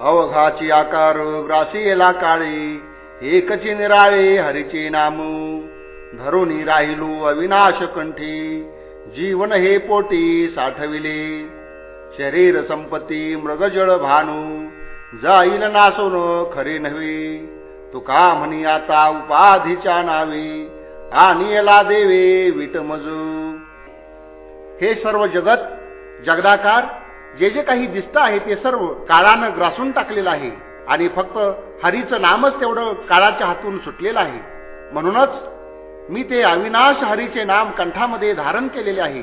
अवघाची आकार ग्रासीला काळे एकची निराळे हरीचे नाम. धरुणी राहिलो अविनाश कंठी जीवन हे पोटी साठविले. शरीर संपत्ती मृगजळ भानू जाईल नासून खरे नव्हे. तुका म्हणी आता उपाधीच्या नावे आणि याला देवे विटमजू. हे सर्व जगत जगदाकार जे जे काही दिसत आहे ते सर्व काळानं ग्रासून टाकलेलं आहे. आणि फक्त हरीचं नामच तेवढं काळाच्या हातून सुटलेलं आहे. म्हणूनच मी ते अविनाश हरीचे नाम कंठामध्ये धारण केलेले आहे.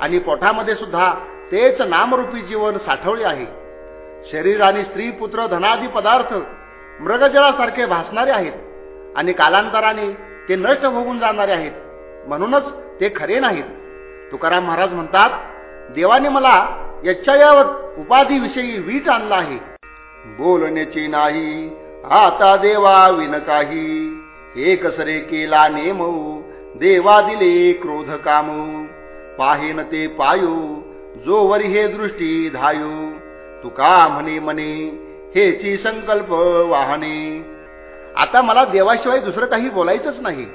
आणि पोठामध्ये सुद्धा तेच नामरूपी जीवन साठवले आहे. शरीर आणि स्त्री पुत्र धनादी पदार्थ मृगजळासारखे भासणारे आहेत. आणि कालांतराने ते नष्ट होऊन जाणारे आहेत. म्हणूनच ते खरे नाहीत. तुकाराम महाराज म्हणतात देवाने मला यच्छायावत उपाधीविषयी वीट आणला आहे. बोलण्याची नाही आता देवा विन काही. एकसरे केला नेमऊ देवा दिले क्रोध काम. पाहेन ते पायू जो वरी हे दृष्टी धायू. तुका म्हणे म्हणे हेची संकल्प वाहने. आता मला देवाशिवाय दुसरं काही बोलायचंच नाही.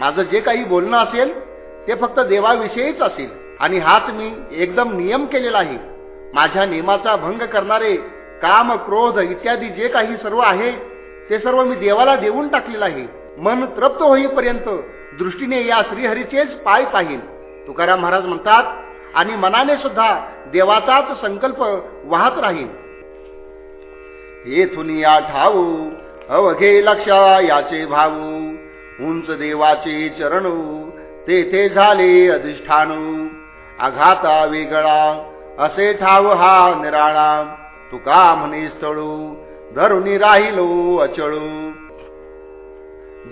माझं जे काही बोलणं असेल ते फक्त देवाविषयीच असेल. आणि हाच मी एकदम नियम केलेला आहे. माझ्या नियमाचा भंग करणारे काम क्रोध इत्यादी जे काही सर्व आहे ते सर्व मी देवाला देऊन टाकलेलं आहे. मन तृप्त होईपर्यंत दृष्टीने या श्रीहरीचेच पाय पाहिल. तुकाराम महाराज म्हणतात आणि मनाने सुद्धा देवाचाच संकल्प वाहत राहील. येथून या ठाऊ अवघे लक्षा याचे भाऊ उंच देवाचे चरण तेथे झाले अधिष्ठानू. आघाता वेगळा असे ठाव हा निराळा. तुका म्हणे स्थळू धरुनी राहिलो अचळू.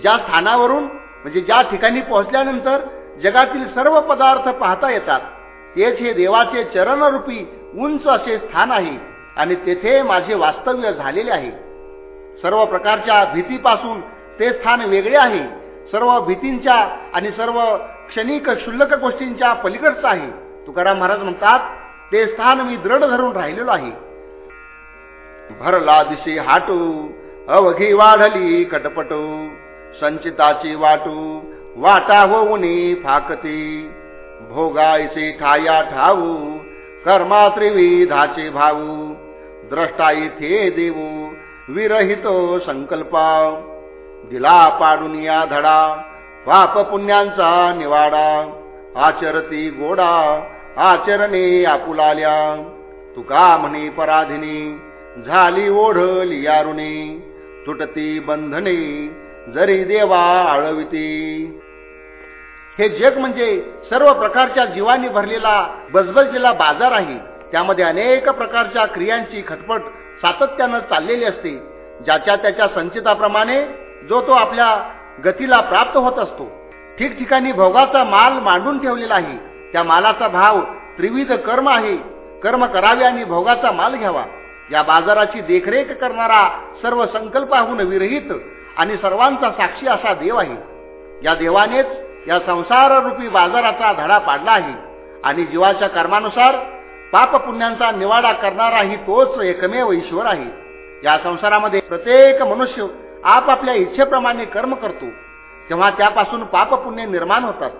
ज्या स्थानावरून म्हणजे ज्या ठिकाणी पोहोचल्यानंतर जगातील सर्व पदार्थ पाहता येतात तेच हे देवाचे चरणरूपी उंच असे स्थान आहे आणि तेथे माझे वास्तव्य झालेले आहे. सर्व प्रकारच्या भीतीपासून ते स्थान वेगळे आहे. सर्व भीतींच्या आणि सर्व क्षणिक क्षुल्लक गोष्टींच्या पलीकडचं आहे. तुकाराम महाराज म्हणतात ते स्थान मी दृढ धरून राहिलेलो आहे. भरला दिसे हाटू अवघी वाढली कटपटू. संचिताची वाटू वाटा होऊनी फाकती. भोगायचे ठाया ठाऊ कर्मा त्रिविधाचे भाऊ. द्रष्टा इथे देऊ विरहितो संकल्प. दिला पाडून या धडा पाप पुण्यांचा निवाडा. आचरती गोडा आचरणे आपुलाल्या. तुका म्हणे पराधिनी झाली ओढ लियारुणी तुटती बंधने जरी देवा आळविती. हे जग म्हणजे सर्व प्रकारच्या जीवांनी भरलेला बजबजलेला बाजार आहे. त्यामध्ये अनेक प्रकारच्या क्रियांची खटपट सातत्यानं चाललेली असते. ज्याच्या त्याच्या संचिताप्रमाणे जो तो आपल्या गतीला प्राप्त होत असतो. ठिकठिकाणी भोगाचा माल मांडून ठेवलेला आहे. त्या मालाचा भाव त्रिविध कर्म आहे. कर्म करावे आणि भोगाचा माल घ्यावा. या बाजाराची देखरेख करणारा सर्व संकल्पाहून विरहित आणि सर्वांचा साक्षी असा देव आहे. या देवानेच या संसार रूपी बाजाराचा धडा पाडला आहे. आणि जीवाच्या कर्मानुसार पाप पुण्यांचा निवाडा करणाराही तोच एकमेव ईश्वर आहे. या संसारामध्ये प्रत्येक मनुष्य आपापल्या इच्छेप्रमाणे कर्म करतो तेव्हा त्यापासून पाप पुण्य निर्माण होतात.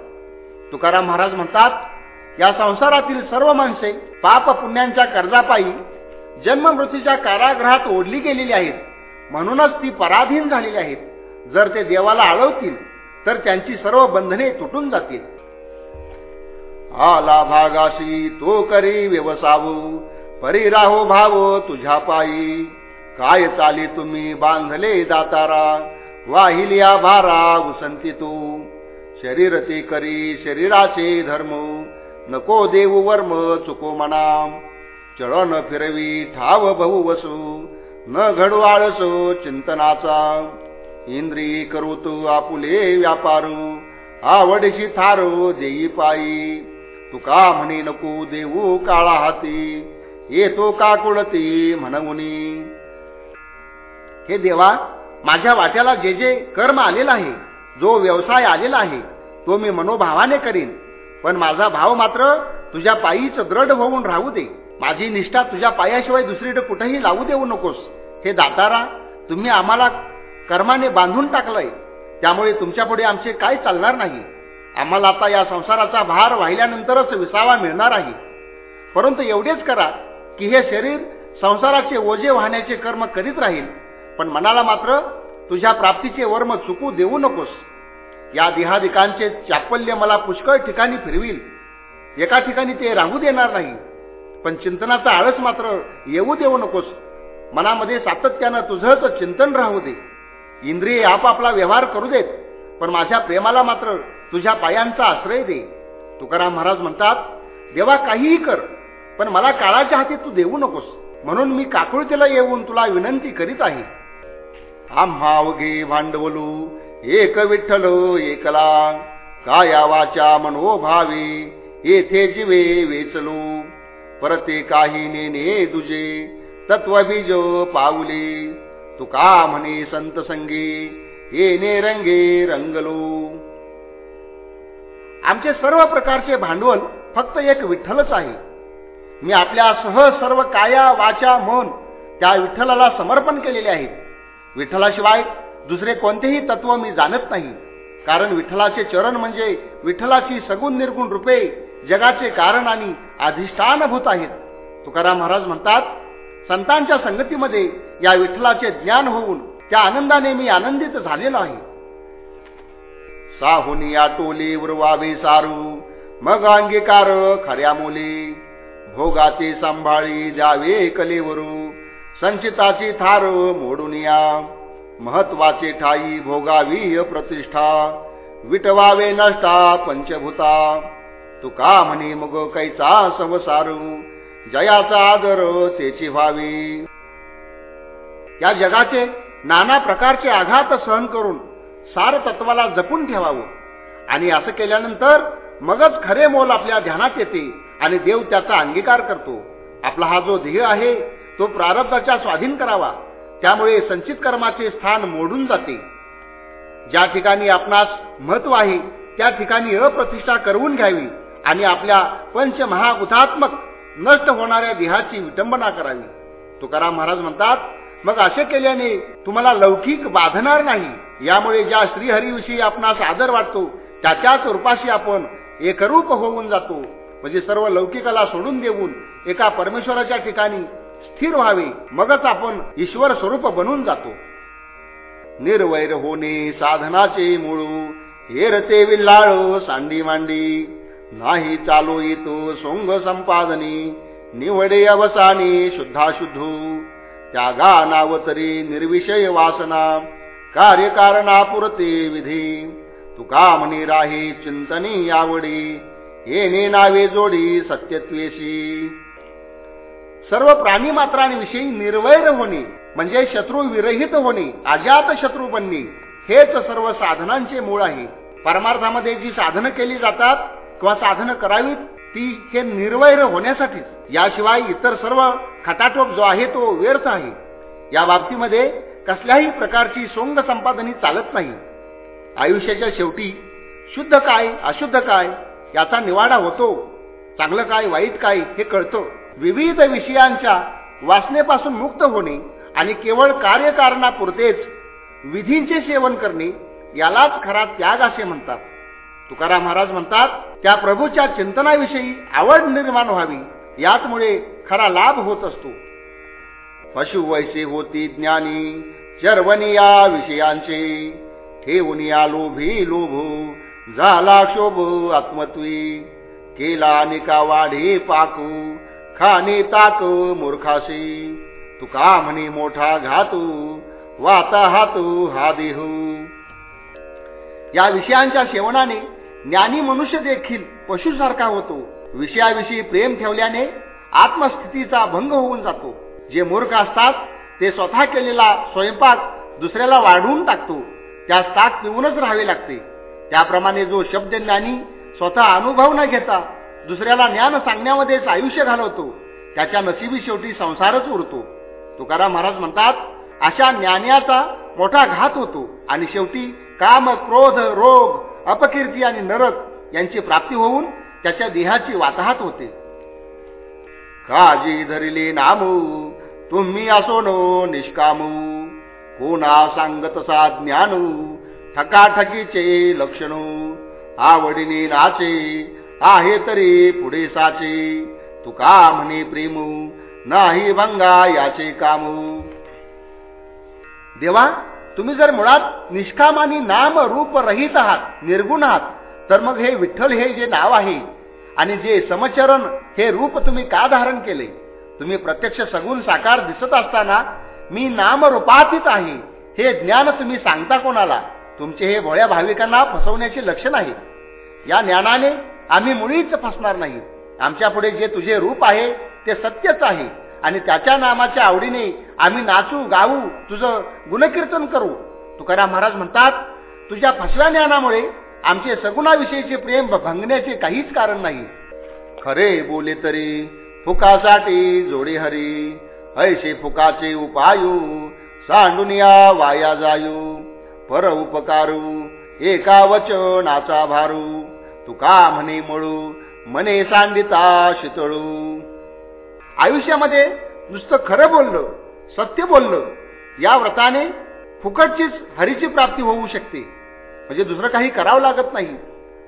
तुकाराम महाराज म्हणतात या संसारातील सर्व माणसे पाप पुण्यांच्या कर्जापायी जन्म मृत्यूच्या कारागृहात ओढली गेलेली आहेत. म्हणूनच ती पराधीन झालेली आहेत. जर ते देवाला आळवतील तर त्यांची सर्व बंधने तुटून जातील. आला भागाशी तो करी व्यवसावू परी राहो भाव तुझ्या पायी. काय चाली तुम्ही बांधले दातारा? वाहिलिया भारा उसंती तू. शरीर ते करी शरीराचे धर्म. नको देव वर्म चुको मना. चळण फिरवी ठाव बहु वसू. न घडू आळसो चिंतनाचा. इंद्रिय करू तू आपुले व्यापारू. आवडशी थारो देई पायी. तुका म्हणे नको देऊ काळा हाती. येतो का कुळती म्हणवनी. हे देवा माझ्या वाट्याला जे जे कर्म आलेला आहे जो व्यवसाय आलेला आहे तो मी मनोभावाने करीन. पण माझा भाव मात्र तुझ्या पायीच दृढ होऊन राहू दे. माझी निष्ठा तुझ्या पायाशिवाय दुसरीकडे कुठेही लावू देऊ नकोस. हे दातारा तुम्ही आम्हाला कर्माने बांधून टाकलंय. त्यामुळे तुमच्यापुढे आमचे काय चालणार नाही? आम्हाला आता या संसाराचा भार वाहिल्यानंतरच विसावा मिळणार आहे. परंतु एवढेच करा की हे शरीर संसाराचे ओझे वाहण्याचे कर्म करीत राहील. पण मनाला मात्र तुझ्या प्राप्तीचे वर्म चुकू देऊ नकोस. या देहादिकांचे चापल्य मला पुष्कळ ठिकाणी फिरविल. एका ठिकाणी ते राहू देणार नाही. पण चिंतनाचा आळस मात्र येऊ देऊ नकोस. मनामध्ये सातत्यानं तुझंच चिंतन राहू दे. इंद्रिय आपापला व्यवहार करू देत पण माझ्या प्रेमाला मात्र तुझ्या पायांचा आश्रय दे. तुकाराम महाराज म्हणतात देवा काहीही कर पण मला काळाच्या हाती तू देऊ नकोस. म्हणून मी काकुळतीला येऊन तुला विनंती करीत आहे. आम्हा अवघे भांडवलू एक विठ्ठल एकला काया वाचा मनोभावे येथे जीवे वेचलो. परते काही नेने तुझे तत्वबीज पाऊले. तुका म्हणे संत संगे येणे रंगे रंगलो. आमचे सर्व प्रकारचे भांडवल फक्त एक विठ्ठलच आहे. मी आपल्या सह सर्व काया वाचा मन त्या विठ्ठलाला समर्पण केलेले आहेत. विठ्ठलाशिवाय दुसरे कोणतेही तत्व मी जाणत नाही. कारण विठ्ठलाचे चरण म्हणजे विठ्ठलाची सगुण निर्गुण रूपे जगाचे कारण आणि अधिष्ठानभूत आहेत. तुकाराम महाराज म्हणतात संतांच्या संगतीमध्ये या विठ्ठलाचे ज्ञान होऊन त्या आनंदाने मी आनंदित झालेलो आहे. साहुनी आटोले उर्वावे सारू मग अंगीकार खऱ्या मुली भोगाचे सांभाळी द्यावे कलेवरू. संचिताची थार मोडून या. महत्त्वाचे ठाई भोगावी प्रतिष्ठा. विटवावे नष्टा पंचभूता. तुका म्हणे मग कैचा संसारू? जयाचा आदर तेची व्हावी. या जगाचे नाना प्रकारचे आघात सहन करून सार तत्वाला जपून ठेवावं. आणि असं केल्यानंतर मगच खरे मोल आपल्या ध्यानात येते आणि देव त्याचा अंगीकार करतो. आपला हा जो ध्येय आहे तो प्रारब्धाच्या स्वाधीन करावा. त्यामुळे संचित कर्माचे स्थान मोडून जाते. ज्या ठिकाणी आपणास महत्त्व आहे त्या ठिकाणी अप्रतिष्ठा करवून घ्यावी आणि आपल्या पंचमहाभूतात्मक नष्ट होणाऱ्या देहाची विटंबना करावी. तुकाराम महाराज म्हणतात मग असे केल्याने तुम्हाला लौकिक बाधणार नाही. यामुळे ज्या श्रीहरीविषयी आपणास आदर वाटतो त्याच्याच रूपाशी आपण एकरूप होऊन जातो. म्हणजे सर्व लौकिकाला सोडून देऊन एका परमेश्वराच्या ठिकाणी स्थिर व्हावे. मगच आपण ईश्वर स्वरूप बनून जातो. निर्वैर होणे साधनाचे मुळू. हेरते विल्लाळ सांडी मांडी. नाही चालू येतो सोंग संपादनी. निवडे अवसानी शुद्धाशुद्धू. त्यागा नावतरी निर्विषय वासना. कार्यकारणापुरते विधी. तुका म्हणी राही चिंतनी आवडी येणे नावे जोडी सत्यत्वेशी. सर्व प्राणी मात्रांविषयी निर्वैर होणे म्हणजे शत्रू विरहित होणे अजात शत्रू बनणे हेच सर्व साधनांचे मूळ आहे. परमार्थामध्ये जी साधनं केली जातात किंवा साधनं करावीत ती हे निर्वैर होण्यासाठीच. याशिवाय इतर सर्व खटाटोप जो आहे तो व्यर्थ आहे. या बाबतीमध्ये कसल्याही प्रकारची सोंग संपादनी चालत नाही. आयुष्याच्या शेवटी शुद्ध काय अशुद्ध काय याचा निवाडा होतो. चांगलं काय वाईट काय हे कळतं. विविध विषयांच्या वासनेपासून मुक्त होणे आणि केवळ कार्यकारणापुरतेच विधींचे सेवन करणे यालाच खरा त्याग असे म्हणतात. तुकाराम महाराज म्हणतात त्या प्रभूच्या चिंतनाविषयी आवड निर्माण व्हावी याचमुळे खरा लाभ होत असतो. पशु वैसे होती ज्ञानी चर्वनी या विषयांचे. ठेवून या लोभी लोभ झाला शोभ आत्मत्वी. केला निका वाढे पाकू खाणे ताक मूर्खाशी. तुका म्हणे मोठा घातू? वाता हातू हा देहू या विषयांच्या सेवनाने ज्ञानी मनुष्य देखील पशुसारखा होतो. विषयाविषयी प्रेम ठेवल्याने आत्मस्थितीचा भंग होऊन जातो. जे मूर्ख असतात ते स्वतः केलेला स्वयंपाक दुसऱ्याला वाढवून टाकतो. त्यास ताक पिऊनच राहावे लागते. त्याप्रमाणे जो शब्द ज्ञानी स्वतः अनुभव न घेता दुसऱ्याला ज्ञान सांगण्यामध्येच आयुष्य घालवतो. त्याच्या नशिबी शेवटी संसारच उरतो. तुकाराम महाराज म्हणतात अशा ज्ञानाचा मोठा घात होतो आणि शेवटी काम क्रोध रोग अपकीर्ती आणि नरक यांची प्राप्ती होऊन त्याच्या देहाची वाताहत होते. काजी धरिले नामू तुम्ही असो नो निष्कामू. कोणा सांगतसा ज्ञानू ठकाठकीचे लक्षणू. आवडीने नाचे आहे तरी पुढे साचे. तुका म्हणे प्रेमू? नाही भंगा याचे कामू. देवा तुम्ही जर मुळात निष्काम आणि नाम रूप रहित आहात निर्गुण आहात तर मग हे विठ्ठल हे जे नाव आहे आणि जे समचरण हे रूप तुम्ही का धारण केले? तुम्ही प्रत्यक्ष सगुण साकार दिसत असताना मी नामरूपातीत आहे हे ज्ञान तुम्ही सांगता कोणाला? तुमचे हे भोळ्या भाविकांना फसवण्याचे लक्षण आहे. या ज्ञानाने आम्ही मुळीच फसणार नाही. आमच्या पुढे जे तुझे रूप आहे ते सत्यच आहे. आणि त्याच्या नामाच्या आवडीने आम्ही नाचू गाऊ तुझं गुणकीर्तन करू. तुकाराम महाराज म्हणतात तुझ्या फसव्या ज्ञानामुळे आमचे सगुणाविषयीचे प्रेम भंगण्याचे काहीच कारण नाही. खरे बोले तरी फुकासाठी जोडे हरी ऐसे फुकाचे उपायू सांडुनिया वाया जायू पर उपकारू एका वचनाचा भारू. तुका म्हणे मळू मने सांडिता शितळू. आयुष्यामध्ये नुसतं खरं बोललं सत्य बोललं या व्रताने फुकटचीच हरीची प्राप्ती होऊ शकते. म्हणजे दुसरं काही करावं लागत नाही.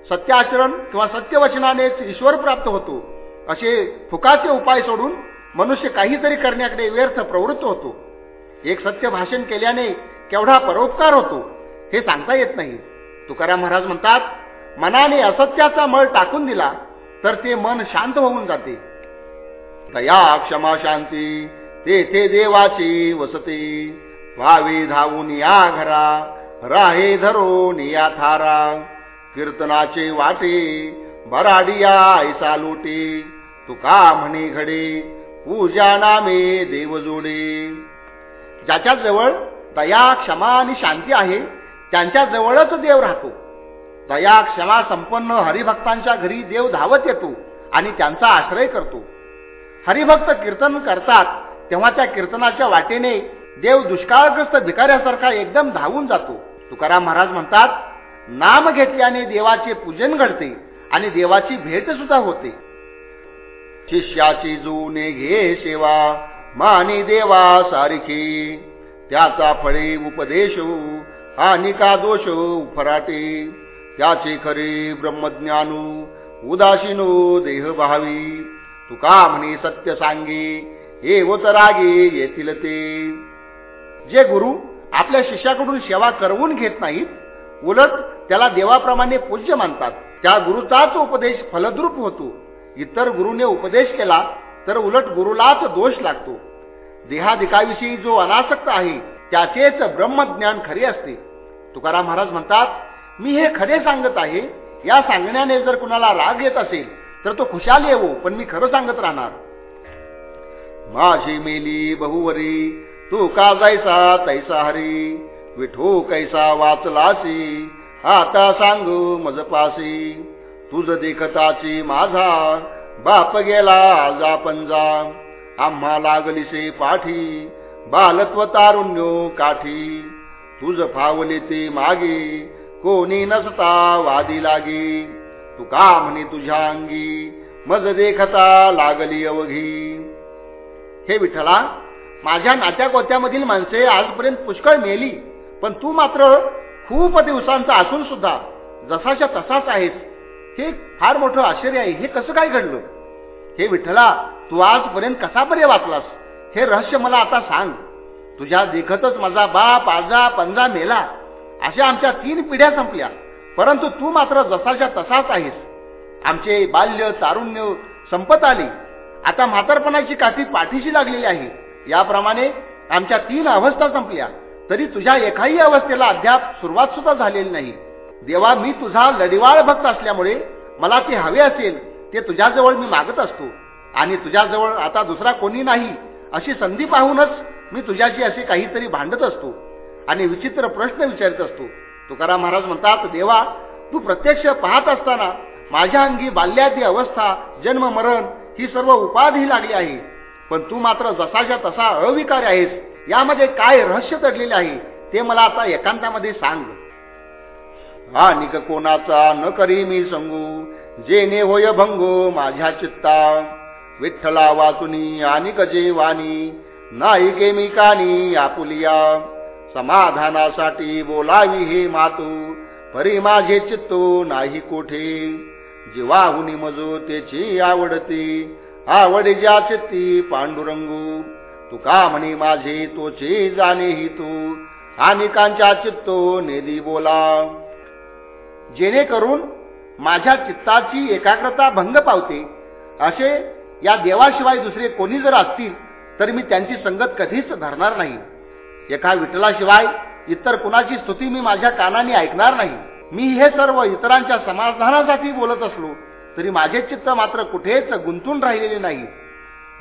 सत्य आचरण किंवा सत्यवचनानेच ईश्वर प्राप्त होतो. असे फुकाचे उपाय सोडून मनुष्य काहीतरी करण्याकडे व्यर्थ प्रवृत्त होतो. एक सत्य भाषण केल्याने केवढा परोपकार होतो हे सांगता येत नाही. तुकाराम महाराज म्हणतात मनाने असत्याचा मळ टाकून दिला तर ते मन शांत होऊन जाते. दया क्षमा शांती तेथे देवाची वसती. व्हावी धावून या घरा राहे धरून या थारा. कीर्तनाचे वाटे बराडिया ऐसा लोटे. तुका म्हणे घडे पूजा नामे देव जोडे. ज्याच्या जवळ दया क्षमा आणि शांती आहे त्यांच्या जवळच देव राहतो. दया क्षमा संपन्न हरिभक्तांच्या घरी देव धावत येतो आणि त्यांचा आश्रय करतो. हरिभक्त कीर्तन करतात तेव्हा त्या कीर्तनाच्या वाटेने देव दुष्काळग्रस्त भिकाऱ्यासारखा एकदम धावून जातो. तुकाराम महाराज म्हणतात नाम घेतल्याने देवाचे पूजन घडते आणि देवाची भेट सुद्धा होते. शिष्याची जुने घे सेवा माने देवा सारखी. त्याचा फळे उपदेश आणि का दोष फराटे. त्याचे खरे ब्रह्मज्ञानू उदासीनो देह भावी. तुका म्हणे सत्य सांगे? हे रागे येतील ते. जे गुरु आपल्या शिष्याकडून सेवा करवून घेत नाहीत उलट त्याला देवाप्रमाणे पूज्य मानतात. त्या गुरुचाच उपदेश फलद्रूप होतो. इतर गुरुने उपदेश केला तर उलट गुरुलाच दोष लागतो. देहाधिकाविषयी जो अनासक्त आहे त्याचेच ब्रह्मज्ञान खरे असते. तुकाराम महाराज म्हणतात मी हे खरे सांगत आहे. या सांगण्याने जर कुणाला राग येत असेल तर तो खुशाल येवो हो, पण मी खरं सांगत राहणार. माझी मेली बहुवरी तू का जायचा तैसा हरी? विठो कैसा वाचलासी आता सांगू मजपासी. तुझ देखताची माझा बाप गेला आजा पंजा आम्हा लागलीसे पाठी बालत्व तारुण्यो काठी. तुझ फावले ते मागे कोणी नसता वादी लागी. तू का म्हणे तुझ्या अंगी? मज देखता लागली अवघी. हे विठ्ठला माझ्या नात्याकोत्यामधील माणसे आजपर्यंत पुष्कळ मेली पण तू मात्र खूप दिवसांचा असून सुद्धा जसाच्या तसाच आहेस. हे फार मोठं आश्चर्य आहे. हे कसं काय घडलं? हे विठ्ठला तू आजपर्यंत कसा पर्य वाचलास? हे रहस्य मला आता सांग. तुझ्या देखतच माझा बाप आजा पंजा मेला. अशा आमच्या तीन पिढ्या संपल्या. परंतु तू मात्र जसाच्या तसाच आहेस. आमचे बाल्य तारुण्य संपत आले. आता म्हातारपणाची काठी पाठीशी लागलेली आहे. याप्रमाणे आमच्या तीन अवस्था संपल्या. तरी तुझ्या एकाही अवस्थेला अद्याप सुरुवात सुद्धा झालेली नाही. देवा मी तुझा लढिवाळ भक्त असल्यामुळे मला ते हवे असेल ते तुझ्याजवळ मी मागत असतो. आणि तुझ्याजवळ आता दुसरा कोणी नाही अशी संधी पाहूनच मी तुझ्याशी असे काहीतरी भांडत असतो. आणि विचित्र प्रश्न विचारत असतो. तुकाराम महाराज म्हणतात देवा तू प्रत्यक्ष पाहत असताना माझ्या अंगी बाल्यादी अवस्था जन्म मरण ही सर्व उपाधी लागली आहे. पण तू मात्र जसाच्या तसा अविकार आहेस. यामध्ये काय रहस्य दडलेले आहे ते मला आता एकांतामध्ये सांग. हा निक कोणाचा न करी मी सांगू जेने होय भंगो माझ्या चित्ता. विठ्ठला वाचुनी आणि गजेवानी नाही कानी आपुलिया समाधानासाठी बोलावी हे मातू. परी माझे चित्तो नाही कोठे. जीवाहुनी मजो त्याची आवडती. आवड ज्या चित्ती पांडुरंगू. तुका म्हणे माझे तोचे जाणे हि तू आणि चित्तो नेदी बोला. जेणेकरून माझ्या चित्ताची एकाग्रता भंग पावते. असे या देवाशिवाय दुसरे कोणी जर असतील तर मी त्यांची संगत कधीच धरणार नाही. एका विठ्ठलाशिवाय इतर कुणाची स्तुती मी माझ्या कानाने ऐकणार नाही. मी हे सर्व इतरांच्या समाधानासाठी बोलत असलो तरी माझे चित्त मात्र कुठेच गुंतून राहिलेले नाही.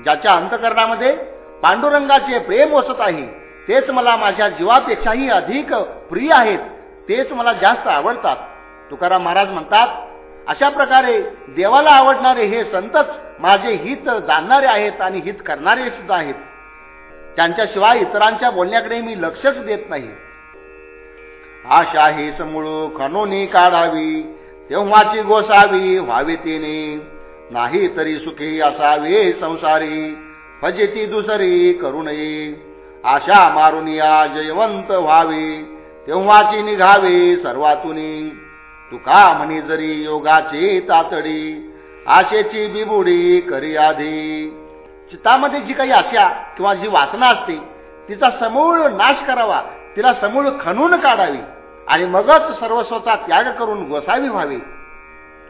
ज्याच्या अंतकरणामध्ये पांडुरंगाचे प्रेम वसत आहे तेच मला माझ्या जीवापेक्षाही अधिक प्रिय आहेत तेच मला जास्त आवडतात. तुकाराम महाराज म्हणतात अशा प्रकारे देवाला आवडणारे हे संतच माझे हित जाणणारे आहेत आणि हित करणारे सुद्धा आहेत. त्यांच्याशिवाय इतरांच्या बोलण्याकडे मी लक्षच देत नाही. आशा हे समूळ खनोनी काढावी तेव्हाची गोसावी व्हावी तिने. नाही तरी सुखी असावे संसारी फजिती दुसरी करू नये. आशा मारून या जयवंत व्हावे तेव्हाची निघावे सर्वातुनी. तुका म्हणी जरी योगाची तातडी आशेची बिबुडी करी आधी. चित्तामध्ये जी काही आशा किंवा जी वासना असते तिचा समूळ नाश करावा तिला समूळ खणून काढावी आणि मगच सर्वस्वचा त्याग करून गोसावी व्हावी.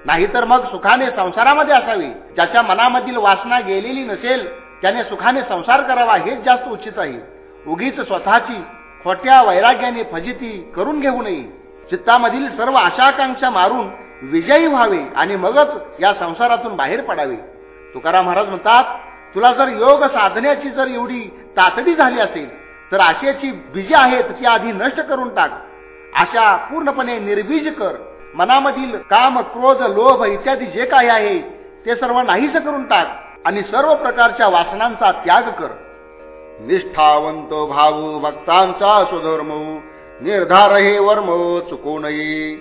नाहीतर मग सुखाने संसारामध्ये असावी. ज्याच्या मनामधील वासना गेलेली नसेल त्याने सुखाने संसार करावा हेच जास्त उचित आहे. उगीच स्वतःची खोट्या वैराग्याने फजिती करून घेऊ नये. चित्तामधील सर्व आशाकांक्षा मारून विजयी व्हावे आणि मगच या संसारातून बाहेर पडावे. तुकाराम महाराज म्हणतात तुला जर योग साधण्याची जर एवढी तातडी झाली असेल तर आशेची बीजे आहेत ती आधी नष्ट करून टाक. आशा पूर्णपणे निर्बीज कर. मनामधील काम क्रोध लोभ इत्यादी जे काही आहे ते सर्व नाहीस करून टाक आणि सर्व प्रकारच्या वासनांचा त्याग कर. निष्ठावंत भाऊ भक्तांचा सुधर्म निर्धार हे वर्म चुकू नये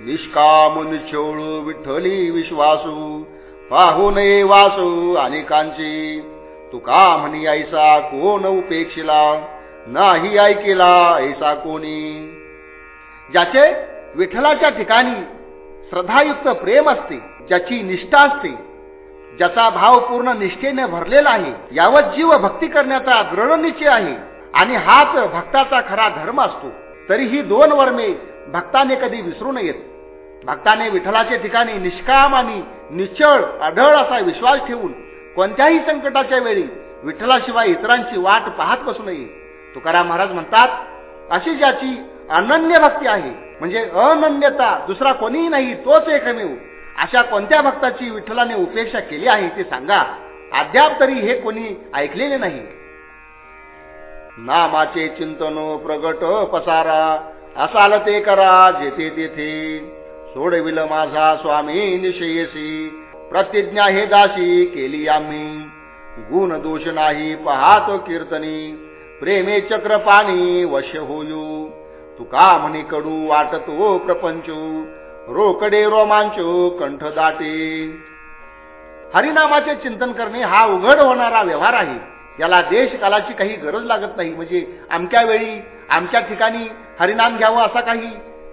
निष्काम निछोळू विठ्ठली विश्वासू पाहू नये वासू अनेकांची. तुका म्हणी ऐसा कोण उपेक्षिला? नाही ऐकिला ऐसा कोणी? ज्याचे विठ्ठलाच्या ठिकाणी श्रद्धायुक्त प्रेम असते ज्याची निष्ठा असते ज्याचा भाव पूर्ण निष्ठेने भरलेला आहे यावत जीव भक्ती करण्याचा दृढ निश्चय आहे आणि हाच भक्ताचा खरा धर्म असतो. तरीही दोन वर्मे भक्ताने कधी विसरू नयेत. भक्ताने विठ्ठलाच्या ठिकाणी निष्काम आणि निश्चळ आढळ असा विश्वास ठेवून कोणत्याही संकटाच्या वेळी विठ्ठलाशिवाय इतरांची वाट पाहत बसू नये. तुकाराम महाराज म्हणतात अशी ज्याची अनन्य भक्ती आहे म्हणजे अनन्यता दुसरा कोणीही नाही तोच एकमेव. अशा कोणत्या भक्ताची विठ्ठलाने उपेक्षा केली आहे ते सांगा. अद्याप तरी हे कोणी ऐकलेले नाही. नामाचे चिंतनो प्रगट पसारा असाल ते करा जेथे तेथे. सोडविल माझा स्वामी निशयसी. प्रतिज्ञा हे दासी केली आम्ही. गुण दोष नाही पहातो कीर्तनी. प्रेमे चक्र पाणी वश होयू. तुका म्हणे कडू वाटतो प्रपंचू. रोकडे रोमांचो कंठ दाटे. हरिनामाचे चिंतन करणे हा उघड होणारा व्यवहार आहे. याला देश कालाची काही गरज लागत नाही. म्हणजे आमच्या वेळी आमच्या ठिकाणी हरिनाम घ्यावं असा काही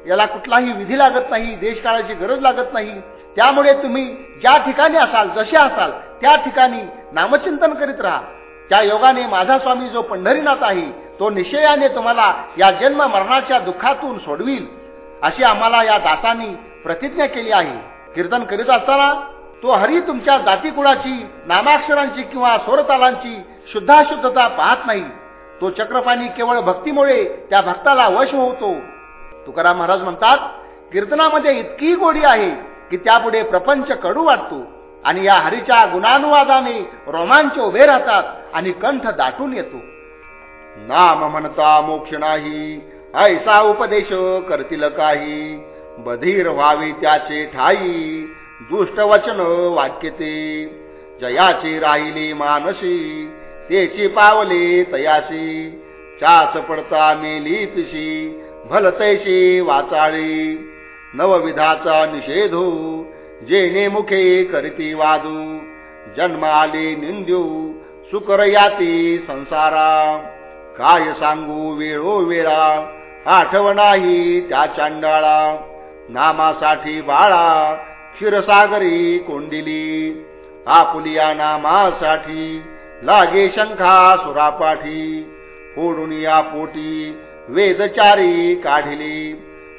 याला कुठलाही विधी लागत नाही देश काळाची गरज लागत नाही. त्यामुळे तुम्ही ज्या ठिकाणी असाल जसे असाल त्या ठिकाणी नामचिंतन करीत राहा. त्या योगाने माझा स्वामी जो पंढरीनाथ आहे तो निश्चयाने तुम्हाला या जन्म मरणाच्या दुःखातून सोडविल. अशी आम्हाला या दासांनी प्रतिज्ञा केली आहे. कीर्तन करीत असताना तो हरी तुमच्या जातीकुळाची नामाक्षरांची किंवा स्वरतालांची शुद्धाशुद्धता पाहत नाही. तो चक्रपाणी केवळ भक्तीमुळे त्या भक्ताला वश होतो. तुकाराम महाराज म्हणतात कीर्तनामध्ये इतकी गोडी आहे की त्यापुढे प्रपंच कडू वाटतो आणि या हरीच्या गुणानुवादाने रोमांच उभे राहतात आणि कंठ दाटून येतो. नाम म्हणता मोक्ष नाही ऐसा उपदेश करतील काही. बधीर व्हावी त्याचे ठाई दुष्ट वचन वाक्य ते. जयाची राहिली मानसी तेची पावले तयाशी. चास पडता मेली पिशी भलतैशी वाचाळी. नवविधाचा निषेधू जेने मुखे करीती वादू. जन्माले निंद्यू सुकर याती संसारा. काय सांगू वेळो वेळा आठव नाही त्या चांडाळा. नामासाठी बाळा क्षीरसागरी कोंडिली. आपुलिया नामासाठी लागे शंखा सुरापाठी. फोडून या पोटी वेदचारी काढिली.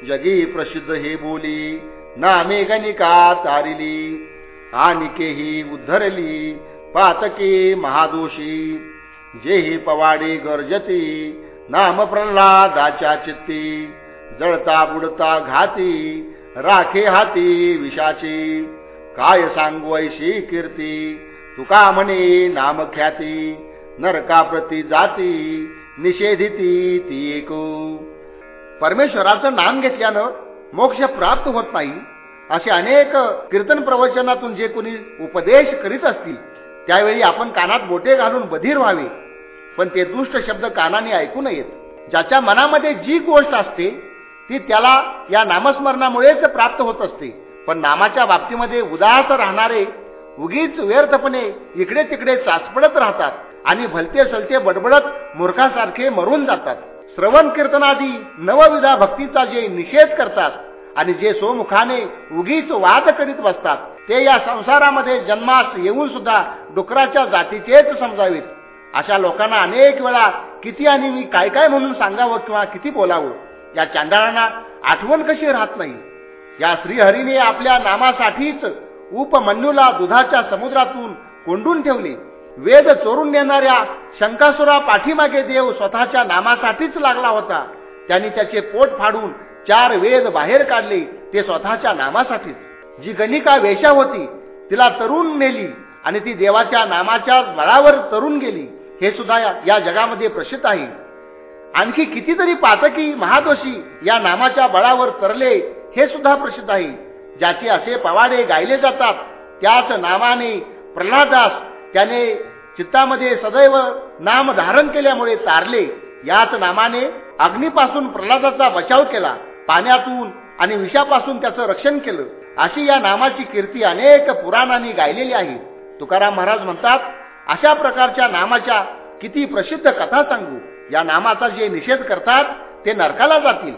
जगी प्रसिद्ध हे बोली नामे गणिका तारिली. आणिकेही उद्धरली पातके महादोषी. जेही पवाडे गरजती नाम प्रल्हादाच्या चित्ती. जळता बुडता घाती राखे हाती विषाची. काय सांगू ऐशी कीर्ती तुका म्हणे नामख्याती नरकाप्रती जाती निषेधिती ती एक परमेश्वराचं नाम घेतल्यानं मोक्ष प्राप्त होत नाही. असे अनेक कीर्तन प्रवचनातून जे कोणी उपदेश करीत असतील त्यावेळी आपण कानात बोटे घालून बधीर व्हावे. पण ते दुष्ट शब्द कानाने ऐकू नयेत. ज्याच्या मनामध्ये जी गोष्ट असते ती त्याला या नामस्मरणामुळेच प्राप्त होत असते. पण नामाच्या बाबतीमध्ये उदास राहणारे उगीच व्यर्थपणे इकडे तिकडे चाचपडत राहतात. आणि भलते सलते बडबडत मूर्खासारखे मरून जातात. श्रवण कीर्तनादी नवविधा भक्तीचा जे निषेध करतात आणि जे सोमुखाने उगीच वाद करीत बसतात ते या संसारामध्ये जन्मास येऊन सुद्धा डुकराच्या जातीचेच समजावीत. अशा लोकांना अनेक वेळा किती आणि मी काय काय म्हणून सांगावं किंवा किती बोलावं या चांडाळांना आठवण कशी राहत नाही? या श्रीहरीने आपल्या नामासाठीच उपमन्यूला दुधाच्या समुद्रातून कोंडून ठेवले. वेद चोरून नेणाऱ्या शंकासुरा पाठीमागे देव स्वतःच्या नामासाठीच लागला होता. त्यांनी त्याचे पोट फाडून चार वेद बाहेर काढले ते स्वतःच्या नामासाठीच. जी गणिका वेशा होती तिला तरुण नेली आणि ती देवाच्या नामाच्या बळावर तरुण गेली. हे सुद्धा या जगामध्ये प्रसिद्ध आहे. आणखी कितीतरी पातकी महादोषी या नामाच्या बळावर तरले हे सुद्धा प्रसिद्ध आहे. ज्याचे असे पवाडे गायले जातात त्याच नामाने प्रल्हादास त्याने चित्तामध्ये सदैव नाम धारण केल्यामुळे तारले. याच नामाने अग्नीपासून प्रल्हादाचा बचाव केला. पाण्यातून आणि विषापासून त्याचं रक्षण केलं. अशी या नामाची कीर्ती अनेक पुराणांनी गायलेली आहे. तुकाराम महाराज म्हणतात अशा प्रकारच्या नामाच्या किती प्रसिद्ध कथा सांगू. या नामाचा जे निषेध करतात ते नरकाला जातील.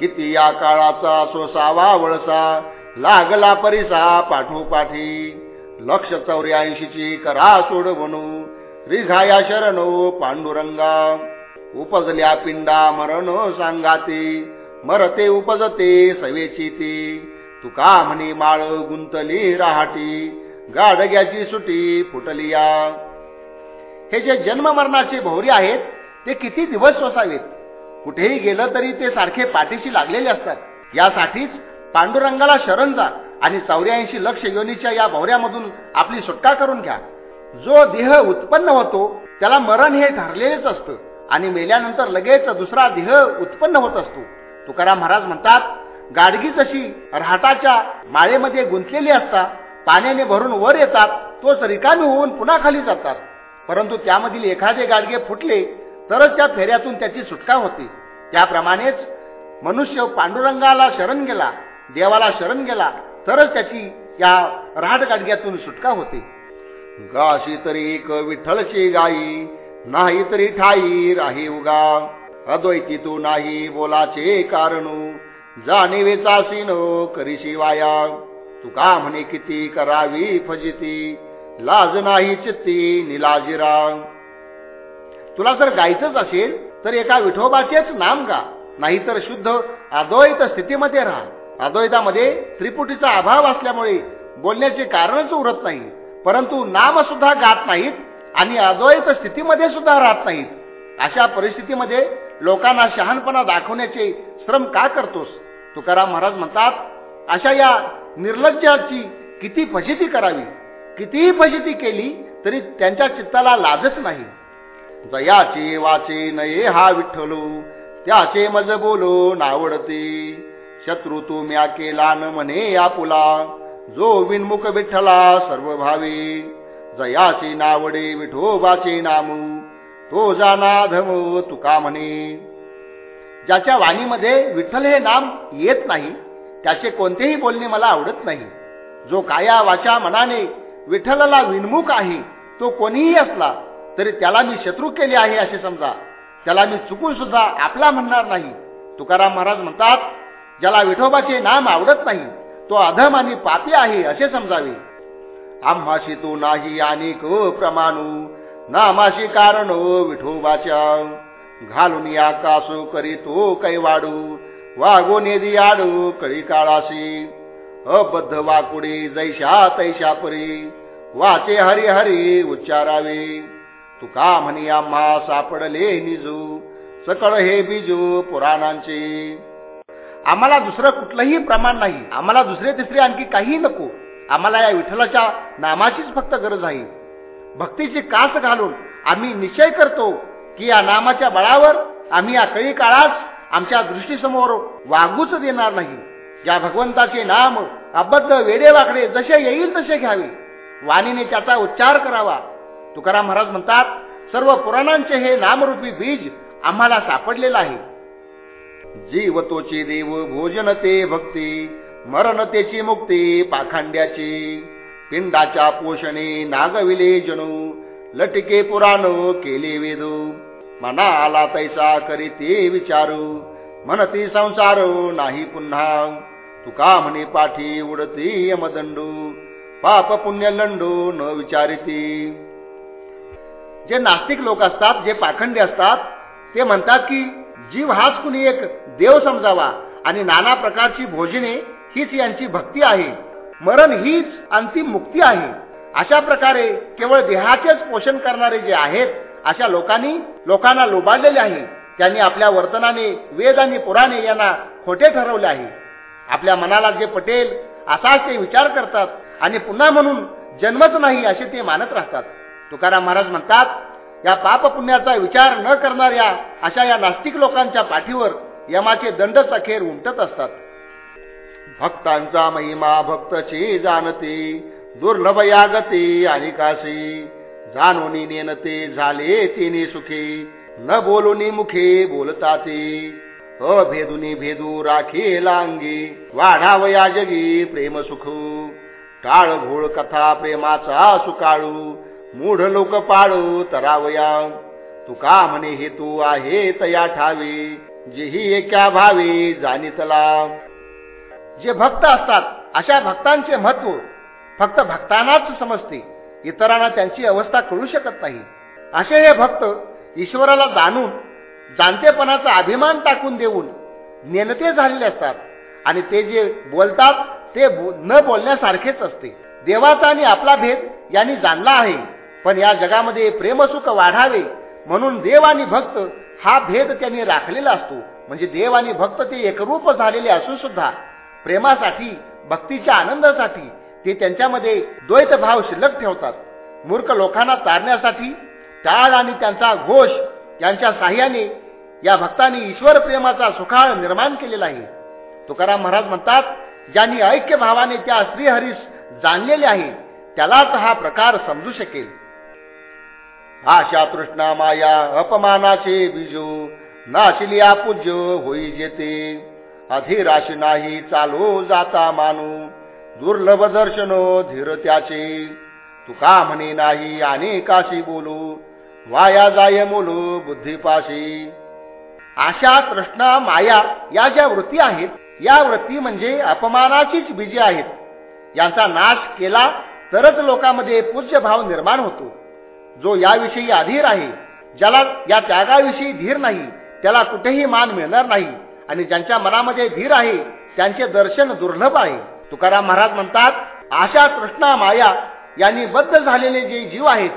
किती या काळाचा सोसावा वळसा लागला परिसा पाठोपाठी. लक्ष चौऱ्याऐंशीची करा सोड म्हणू रिझाया शरणो पांडुरंगा. उपजल्या पिंडा मरण सांगाते. मरते उपजते सवेची ती तुका म्हणे माळ गुंतली राहाटी. गाडग्याची सुटी फुटलिया. हे जे जन्म मरणाचे भोवरी आहेत ते किती दिवस सोसावेत कुठेही गेलं तरी ते सारखे पाठीशी लागलेले असतात. यासाठीच पांडुरंगाला शरण जा. आणि चौऱ्याऐंशी लक्ष योनीच्या या भवऱ्यामधून आपली सुटका करून घ्या. जो देह उत्पन्न होतो त्याला मरण हे धरलेलेच असतं आणि मेल्यानंतर लगेच दुसरा देह उत्पन्न होत असतो. तुकाराम महाराज म्हणतात गाडगी जशी रहाटाच्या माळेमध्ये गुंतलेली असता पाण्याने भरून वर येतात तोच रिकामी होऊन पुन्हा खाली जातात. परंतु त्यामधील एखादे गाडगे फुटले तरच त्या फेऱ्यातून त्याची सुटका होते. त्याप्रमाणेच मनुष्य पांडुरंगाला शरण गेला देवाला शरण गेला तरच त्याची या राहटगाडग्यातून सुटका होते. गाशी तरी एक विठ्ठलची गाई नाही तरी ठाई राही उगा. अद्वैती तू नाही बोलाचे कारण जाणीवेचा सिनो करीशी वाया. तुका म्हणे किती करावी फजिती लाज नाही चित्ती निलाजिरा तुला जर गायचंच असेल तर एका विठोबाचेच नाम गा नाहीतर शुद्ध अद्वैत स्थितीमध्ये राहा. अद्वैतामध्ये त्रिपुटीचा अभाव असल्यामुळे बोलण्याचे कारणच उरत नाही परंतु नाम सुद्धा गात नाहीत आणि अद्वैत स्थितीमध्ये सुद्धा राहत नाहीत. अशा परिस्थितीमध्ये लोकांना शहाणपणा दाखवण्याचे श्रम का करतोस? तुकाराम महाराज म्हणतात अशा या निर्लज्जाची किती फजिती करावी? कितीही फजिती केली तरी त्यांच्या चित्ताला लाजच नाही. जयाचे वाचे नये हा विठ्ठलू त्याचे मज बोलो नावडते. शत्रू तू म्या केला न म्हणे या पुला जो विनमुख विठ्ठला सर्व भावी जयाचे नावडे विठोबाचे नामू. तो जाना धम तुका म्हणे. ज्याच्या वाणीमध्ये विठ्ठल हे नाम येत नाही त्याचे कोणतेही बोलणे मला आवडत नाही. जो काया वाचा मनाने विठ्ठलाला विनमुख आहे तो कोणीही असला तरी त्याला मी शत्रू केले आहे असे समजा. त्याला मी चुकून सुद्धा आपला म्हणणार नाही. तुकाराम महाराज म्हणतात ज्याला विठोबाचे नाम आवडत नाही तो अधम आणि पापी आहे असे समजावे. आम्हाशी तो नाही आणि प्रमाणू नामाशी कारण विठोबाच्या. घालून आकाश करी तो कैवाडू वागो नेदी आडू कळी काळाशी. अबद्ध वाकुडी जैशा तैशा परी वाचे हरी हरी उच्चारावे. तुका म्हणी आम्हा सापडले निजू सकळ हे बिजू पुराणांचे. आम्हाला दुसरं कुठलंही प्रमाण नाही. आम्हाला दुसरे तिसरे आणखी काही नको. आम्हाला या विठ्ठलाच्या नामाचीच फक्त गरज आहे. भक्तीची कास घालून आम्ही निश्चय करतो की या नामाच्या बळावर आम्ही या कळी काळात आमच्या दृष्टीसमोर वागूच देणार नाही. या भगवंताचे नाम अबद्ध वेडेवाकडे जसे येईल तसे घ्यावे. वाणीने त्याचा उच्चार करावा. तुकाराम महाराज म्हणतात सर्व पुराणांचे हे नामरूपी बीज आम्हाला सापडलेलं आहे. जीव तोचे देव भोजन ते भक्ती मरणतेची मुक्ती पाखांड्याची. पिंडाच्या पोषणे नागविले जनू लटके पुराण केले वेदू. मना आला तैसा करी ते विचारू म्हणती संसार नाही पुन्हा. तुका म्हणे पाठी उडती यमदंडू पाप पुण्य लंडू न विचारिती. जे नास्तिक लोक असतात जे पाखंडी असतात ते म्हणतात की जीव हाच कुणी एक देव समजावा आणि नाना प्रकारची भोजने हीच यांची भक्ती आहे. मरण हीच अंतिम मुक्ती आहे. अशा प्रकारे केवळ देहाचेच पोषण करणारे जे आहेत अशा लोकांनी लोकांना लोबाडलेले आहे. त्यांनी आपल्या वर्तनाने वेद आणि पुराणे यांना खोटे ठरवले आहे. आपल्या मनाला जे पटेल असाच ते विचार करतात आणि पुन्हा म्हणून जन्मच नाही असे ते मानत राहतात. तुकाराम महाराज म्हणतात या पाप पुण्याचा विचार न करणाऱ्या अशा या नास्तिक लोकांच्या पाठीवर यमाचे दंडच अखेर उमटत असतात. भक्तांचा महिमा भक्तची जाणते दुर्लभ यागते आणि काशी. जाणून नेनते झाले तिने सुखी. न बोलूनी मुखे बोलता ते अभेदुनी भेदू राखे लांगी. वाढावया जगी प्रेम सुख. टाळ घोळ कथा प्रेमाचा सुकाळू. मूढ लोक पाळू तरावया तुका म्हणे हे तू आहे तया ठावे जेही एका भावे जाणीतला जे भक्त असतात अशा भक्तांचे महत्त्व फक्त भक्तांनाच समजते इतरांना त्यांची अवस्था कळू शकत नाही. असे हे भक्त ईश्वराला जाणून जाणतेपणाचा अभिमान टाकून देऊन नेनते झालेले असतात. आणि ते जे बोलतात ते न बोलण्यासारखेच असते. देवाचा आणि आपला भेद यांनी जाणला आहे. पण या जगामध्ये प्रेमसुख वाढावे म्हणून देव आणि भक्त हा भेद त्यांनी राखलेला असतो. म्हणजे देव आणि भक्त ते एकरूप झालेले असून सुद्धा प्रेमासाठी भक्तीच्या आनंदासाठी ते त्यांच्यामध्ये द्वैत भाव शिल्लक ठेवतात. मूर्ख लोकांना तारण्यासाठी टाळ आणि त्यांचा घोष यांच्या साह्याने या भक्तांनी ईश्वर प्रेमाचा सुखाळ निर्माण केलेला आहे. तुकाराम महाराज म्हणतात ज्यांनी ऐक्य भावाने त्या श्रीहरीस जाणलेले आहे त्यालाच हा प्रकार समजू शकेल. आशा तृष्णा माया अपमानाचे बीजो नाशिली पूज्य होई जेते. अधिराशी नाही चालो जाता मानू दुर्लभ दर्शन धीर त्याचे. तुका म्हणे नाही आणि काशी बोलू वाया जाय मुलू बुद्धिपाशी. आशा तृष्णा माया या ज्या वृत्ती आहेत या वृत्ती म्हणजे अपमानाचीच बीजे आहेत. यांचा नाश केला तरच लोकांमध्ये पूज्य भाव निर्माण होतो. जो याविषयी अधीर आहे ज्याला या त्यागाविषयी धीर नाही त्याला कुठेही मान मिळणार नाही आणि ज्यांच्या मनामध्ये धीर आहे त्यांचे दर्शन दुर्लभ आहे. तुकाराम महाराज म्हणतात आशा तृष्णा माया यांनी बद्ध झालेले जे जीव आहेत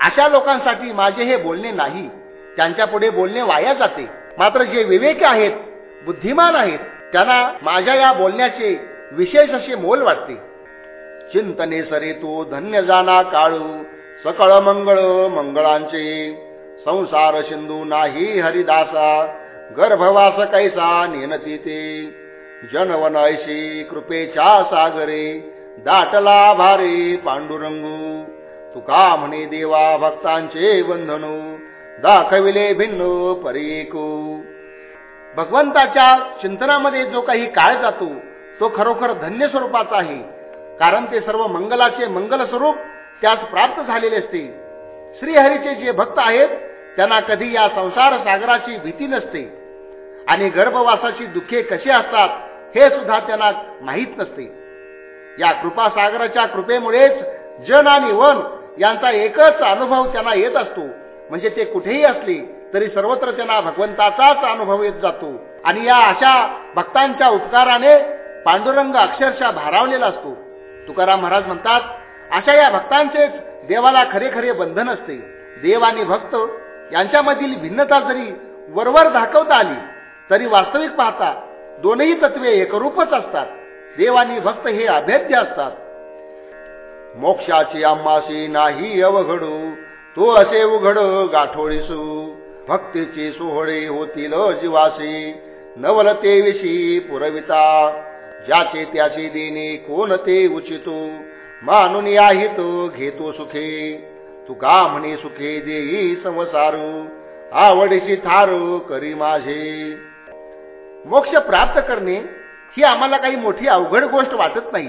अशा लोकांसाठी माझे हे बोलणे नाही. त्यांच्या पुढे बोलणे वाया जाते. मात्र जे विवेक आहेत बुद्धिमान आहेत त्यांना माझ्या या बोलण्याचे विशेष असे मोल वाटते. चिंतने सरे तो धन्य जाना काळू सकळ मंगळ मंगळांचे. संसार सिंधू नाही हरिदासा गर्भवास कैसा नेनती ते. जनवन ऐशी कृपेच्या सागरे दाटला भारे पांडुरंगू. तुका म्हणे देवा भक्तांचे बंधनू दाखविले भिन्न परीकू भगवंताच्या चिंतनामध्ये जो काही काळ जातो तो खरोखर धन्य स्वरूपाचा आहे. कारण ते सर्व मंगलाचे मंगल स्वरूप त्यास प्राप्त झालेले असते. श्रीहरीचे जे भक्त आहेत त्यांना कधी या संसार सागराची भीती नसते. आणि गर्भवासाची दुःखे कशी असतात हे सुद्धा त्यांना माहीत नसते. या कृपासागराच्या कृपेमुळेच जन आणि वन यांचा एकच अनुभव त्यांना येत असतो. म्हणजे ते कुठेही असले तरी सर्वत्र त्यांना भगवंताचाच अनुभव येत जातो. आणि या अशा भक्तांच्या उपकाराने पांडुरंग अक्षरशः भारावलेला असतो. तुकाराम महाराज म्हणतात अशा या भक्तांचेच देवाला खरे खरे बंधन असते. देव आणि भक्त यांच्यामधील भिन्नता जरी वरवर दाखवता आली तरी वास्तविक पाहता दोनही तत्वे एकरूपच असतात. देव आणि भक्त हे अभेद्य असतात. मोक्षाची आम्हाशी नाही अवघडू तो असे उघड गाठोळीसू. भक्तीची सोहळे होतील जीवाशी नवलते विषयी पुरविता. ज्याचे त्याची देणे कोण ते उचितू. मानून याहित घेतो सुखे. तू का म्हणे सुखे देई संसारू. आवडीशी थारू करी माझे. मोक्ष प्राप्त करणे ही आम्हाला काही मोठी अवघड गोष्ट वाटत नाही.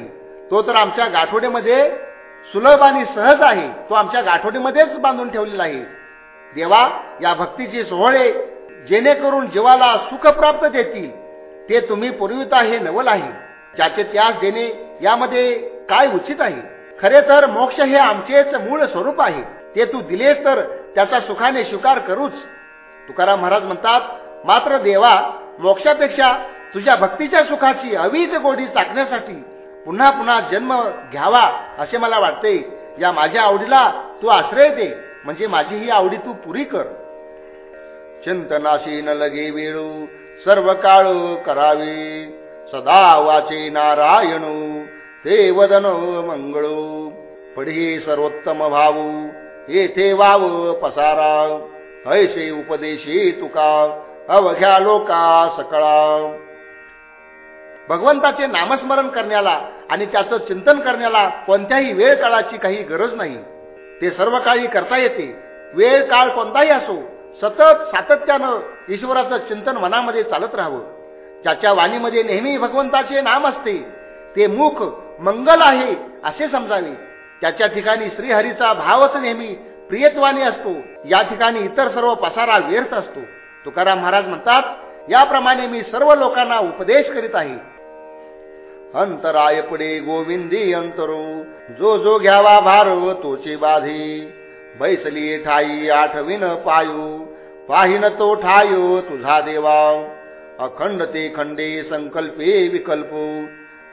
तो तर आमच्या गाठोडीमध्ये सुलभ आणि सहज आहे. तो आमच्या गाठोडीमध्येच बांधून ठेवलेला आहे. देवा या भक्तीचे सोहळे जेणेकरून जीवाला सुख प्राप्त देतील. ते तुम्ही पुरविता हे नवल आहे. ज्याचे त्यास देणे यामध्ये काय उचित आहे? खरे तर मोक्ष हे आमचेच मूळ स्वरूप आहे. ते तू दिलेस तर त्याचा सुखाने स्वीकार करूच. तुकाराम महाराज म्हणतात मात्र देवा मोक्षापेक्षा तुझ्या भक्तीच्या सुखाची अवीज गोडी चाकण्यासाठी पुन्हा पुन्हा जन्म घ्यावा असे मला वाटते. या माझ्या आवडीला तू आश्रय दे म्हणजे माझी ही आवडी तू पुरी कर. चिंतनाशी न लगे वेळू सर्व काळ करावे. सदा वाचे नारायण ते वदन मंगळू. पढी सर्वोत्तम भाऊ येथे वाव पसारा. ऐसे उपदेशी तुका अवघ्या लोका सकळा. भगवंताचे नामस्मरण करण्याला आणि त्याचं चिंतन करण्याला कोणत्याही वेळ काळाची काही गरज नाही. ते सर्व काही करता येते. वेळ काळ कोणताही असो सतत सातत्यानं ईश्वराचं चिंतन मनामध्ये चालत राहावं. ज्याच्या वाणीमध्ये नेहमी भगवंताचे नाम असते ते मुख मंगल आहे असे समजावे. त्याच्या ठिकाणी श्रीहरीचा भावच नेहमी प्रियत्वाने असतो. या ठिकाणी इतर सर्व पसारा व्यर्थ असतो. तुकाराम महाराज म्हणतात याप्रमाणे मी सर्व लोकांना उपदेश करीत आहे. अंतराय पुढे गोविंदी अंतरो जो जो घ्यावा भारव तोचे बाधी. बैसली ठाई आठविन पायू पाहिन तो ठायो तुझा देवा. अखंड ते खंडे संकल्पे विकल्प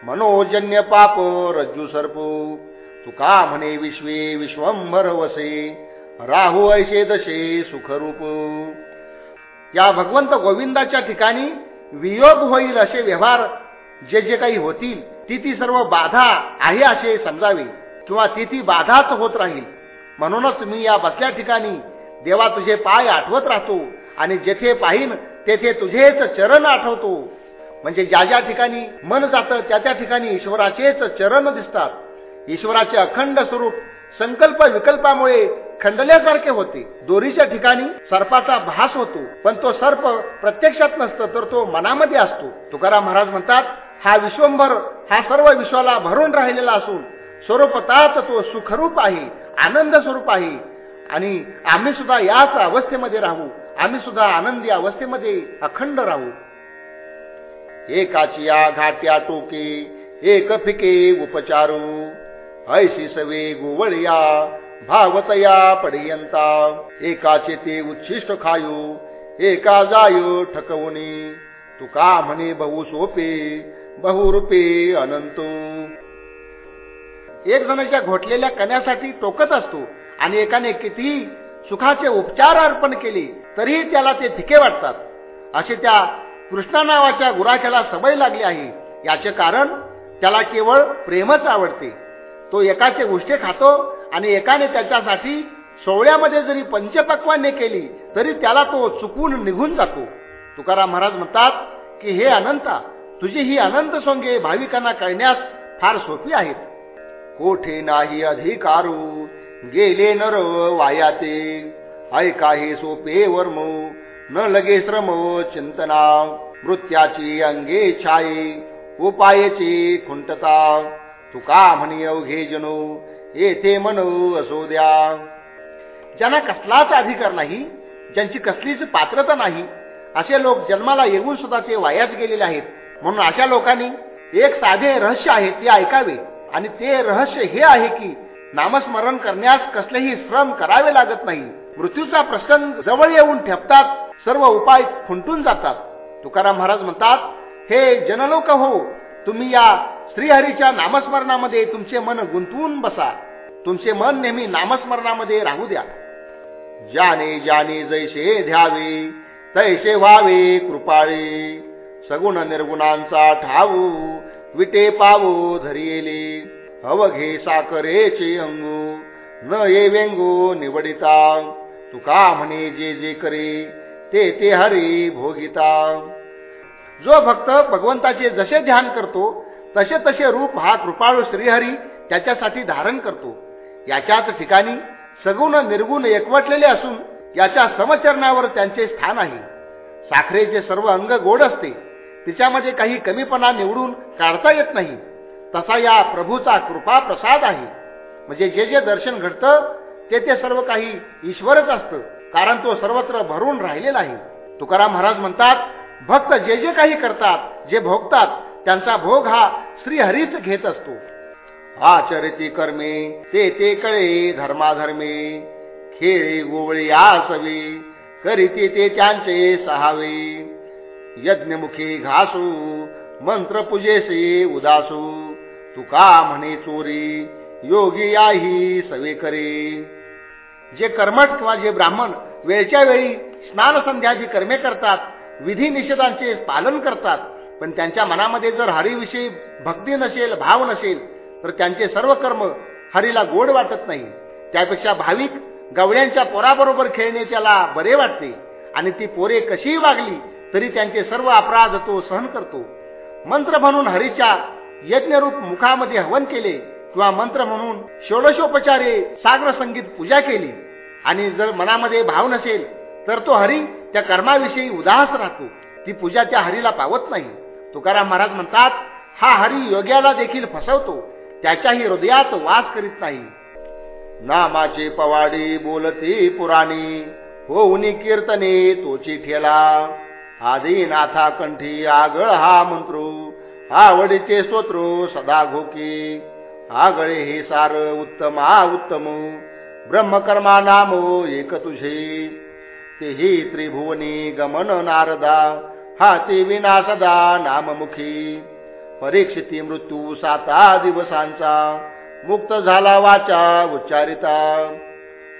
मनोजन्य पाप रज्जू सर्पू. तुका म्हणे विश्वे विश्वंभर वसे राहू ऐसे दशे सुखरूप. या भगवंत गोविंदाच्या ठिकाणी वियोग होईल असे व्यवहार जे जे काही होतील ती ती सर्व बाधा आहे असे समजावे किंवा ती ती बाधाच होत राहील. म्हणूनच मी या बसल्या ठिकाणी देवा तुझे पाय आठवत राहतो आणि जेथे पाहिन तेथे तुझेच चरण आठवतो. म्हणजे ज्या ज्या ठिकाणी मन जातं त्या त्या ठिकाणी ईश्वराचेच चरण दिसतात. ईश्वराचे अखंड स्वरूप संकल्प विकल्पामुळे खंडल्यासारखे होते. दोरीच्या ठिकाणी सर्पाचा भास होतो पण तो सर्प प्रत्यक्षात नसतो तर तो मनामध्ये असतो. तुकाराम महाराज म्हणतात हा विश्वंभर हा सर्व विश्वाला भरून राहिलेला असून स्वरूपताच तो सुखरूप आहे आनंद स्वरूप आहे. आणि आम्ही सुद्धा याच अवस्थेमध्ये राहू. आम्ही सुद्धा आनंदी अवस्थेमध्ये अखंड राहू. एकाची या घाट्या टोके एक फिके उपचारू. ऐशी सवे गोवळया भावतया पडियंता. एकाचे ते उच्छिष्ट खायू एका जायो ठकवणे. तुका म्हणे बहु सोपे बहुरूपे अनंतो. एक जणाच्या घोटलेल्या कण्यासाठी टोकत असतो आणि एकाने कितीही सुखाचे उपचार अर्पण केले तरीही त्याला ते फिके वाटतात. असे त्या कृष्णा नावाच्या गुराख्याला सवय लागली आहे. याचे कारण त्याला केवळ प्रेमच आवडते. तो एकाचे गोष्टी खातो आणि एकाने त्याच्यासाठी सोहळ्यामध्ये जरी पंचपक्वाने केली तरी त्याला तो चुकून निघून जातो. तुकाराम महाराज म्हणतात की हे अनंता तुझी ही अनंत सोंगे भाविकांना कळण्यास फार सोपी आहेत. कोठे नाही अधिकारू गेले नर वायाते. ऐका हे सोपे वर्म न लगे श्रम चिंतना मृत्याची अंगे छाई उपायची खुंटता. तुका म्हणी अवघे जनो येथे म्हणू असो द्या. ज्यांना कसलाच अधिकार नाही ज्यांची कसलीच पात्रता नाही असे लोक जन्माला येऊन सुद्धा ते वायाच गेलेले आहेत. म्हणून अशा लोकांनी एक साधे रहस्य आहे ते ऐकावे. आणि ते रहस्य हे आहे की नामस्मरण करण्यास कसलेही श्रम करावे लागत नाही. मृत्यूचा प्रसंग जवळ येऊन ठेपतात सर्व उपाय खुंटून जातात. तुकाराम महाराज म्हणतात हे जनलोक हो तुम्ही या श्रीहरीच्या नामस्मरणामध्ये तुमचे मन गुंतवून बसा. तुमचे मन नेहमी नामस्मरणामध्ये राहू द्या. ज्याने ज्याने जैसे ध्यावे तैसे व्हावे कृपाळे. सगुण निर्गुणांचा ठावू विटे पावो धरियेले. अवघे साकरेचे अंगू न ये व्यंगो निवडिता. तुका म्हणे जे जे करे ते ते हरी भोगिता. जो भक्त भगवंताचे जसे ध्यान करतो तसे तसे रूप हा कृपाळू श्रीहरी त्याच्यासाठी धारण करतो. याच्याच ठिकाणी सगुण निर्गुण एकवटलेले असून याच्या समचरणावर त्यांचे स्थान आहे. साखरेचे सर्व अंग गोड असते तिच्यामध्ये काही कमीपणा निवडून काढता येत नाही. तसा या प्रभूचा कृपा प्रसाद आहे. म्हणजे जे जे दर्शन घडतं ते ते सर्व काही ईश्वरच असतं. कारण तो सर्वत्र भरून राहिलेला आहे. तुकाराम महाराज म्हणतात भक्त जे जे काही करतात जे भोगतात त्यांचा भोग हा श्रीहरीच घेत असतो. आचरिती कर्मे ते ते कळे धर्माधर्मे खेळे गोवळे आसवे करीते ते त्यांचे सहावे. यज्ञमुखी घासू मंत्र पूजेसे उदासू तुका म्हणे चोरी योगी याही सवे करे जे कर्मठ किंवा जे ब्राह्मण वेळच्या वेळी स्नान संध्याची कर्मे करतात विधी निषेधांचे पालन करतात पण त्यांच्या मनामध्ये जर हरीविषयी भक्ती नसेल भाव नसेल तर त्यांचे सर्व कर्म हरीला गोड वाटत नाही. त्यापेक्षा भाविक गवळ्यांच्या पोराबरोबर खेळणे त्याला बरे वाटते आणि ती पोरे कशीही वागली तरी त्यांचे सर्व अपराध तो सहन करतो. मंत्र म्हणून हरीच्या यज्ञरूप मुखामध्ये हवन केले किंवा मंत्र म्हणून षोडशोपचारे सागर संगीत पूजा केली. आणि जर मनामध्ये भाव नसेल तर तो हरी त्या कर्माविषयी उदास राहतो. ती पूजा त्या हरीला पावत नाही. तुकाराम महाराज म्हणतात हा हरी योग्याला देखील फसवतो. त्याच्याही हृदयात वास करीत नाही. नामाचे पवाडी बोलते पुराणी होऊनी कीर्तने तोची ठेला आधी नाथा कंठी आगळ हा मंत्रू आवडीचे स्तोत्र सदा घोके. आगळे हे सार उत्तम आ उत्तम. ब्रह्मकर्मा नाम हो एक तुझे. तेही त्रिभुवनी गमन नारदा हा ते विना नाममुखी. परीक्षिती मृत्यू साता दिवसांचा मुक्त झाला वाचा उच्चारिता.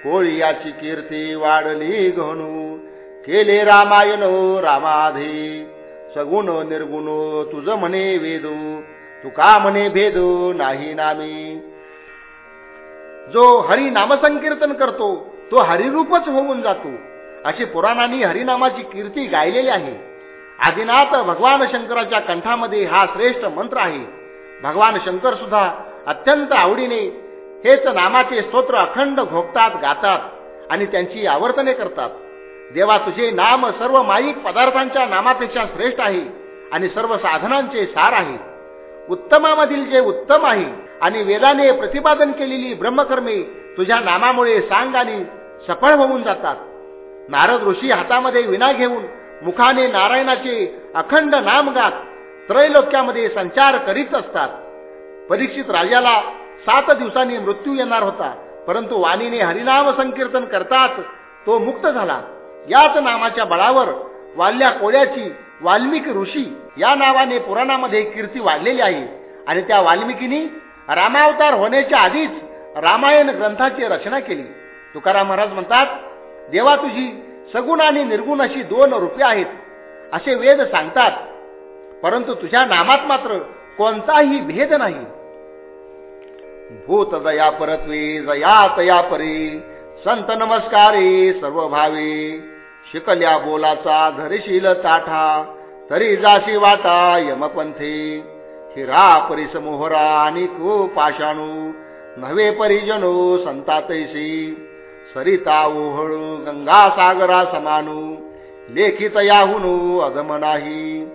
कोळी याची कीर्ती वाढली गणू केले रामायण रामाधी. सगुण निर्गुण तुझ म्हणे वेदू तुका म्हणे भेदू नाही नामी. जो हरी नामसंकीर्तन करतो तो हरिरूपच होऊन जातो. अशी पुराणांनी हरिनामाची कीर्ती गायलेली आहे. आदिनाथ भगवान शंकराच्या कंठामध्ये हा श्रेष्ठ मंत्र आहे. भगवान शंकर सुद्धा अत्यंत आवडीने हेच नामाचे स्तोत्र अखंड घोकतात गातात आणि त्यांची आवर्तने करतात. देवा तुझे नाम सर्व माईक पदार्थांच्या नामापेक्षा श्रेष्ठ आहे आणि सर्व साधनांचे सार आहे. उत्तमामधील जे उत्तम आहे आणि वेदाने प्रतिपादन केलेली ब्रह्मकर्मे तुझ्या नामामुळे सांग आणि सफळ होऊन जातात. नारद ऋषी हातामध्ये विना घेऊन मुखाने नारायणाचे अखंड नाम गात त्रैलोक्यामध्ये संचार करीत असतात. परीक्षित राजाला सात दिवसांनी मृत्यू येणार होता परंतु वाणीने हरिनाम संकीर्तन करतात तो मुक्त झाला. याच नामाच्या बळावर वाल्या कोळ्याची वाल्मिकी ऋषी या नावाने पुराणामध्ये कीर्ती वाढलेली आहे. आणि त्या वाल्मिकीनी रामावतार होण्याच्या आधीच रामायण ग्रंथाची रचना केली. तुकाराम महाराज म्हणतात देवा तुझी सगुण आणि निर्गुण अशी दोन रूपे आहेत. असे वेद सांगतात. परंतु तुझ्या नामात मात्र कोणताही भेद नाही. भूत दया परत्वे जया तया परी संत नमस्कारे सर्व भावे. शिकल्या बोलाचा धरशील ताठा. तरी जाशी वाटा यमपंथे. हिरा परिस मोहरा आणि को पाषाणू नव्हे परिजनो संतातैसी. सरिता ओहळू गंगा सागरा समानू. लेखित याहुनू अगम नाही.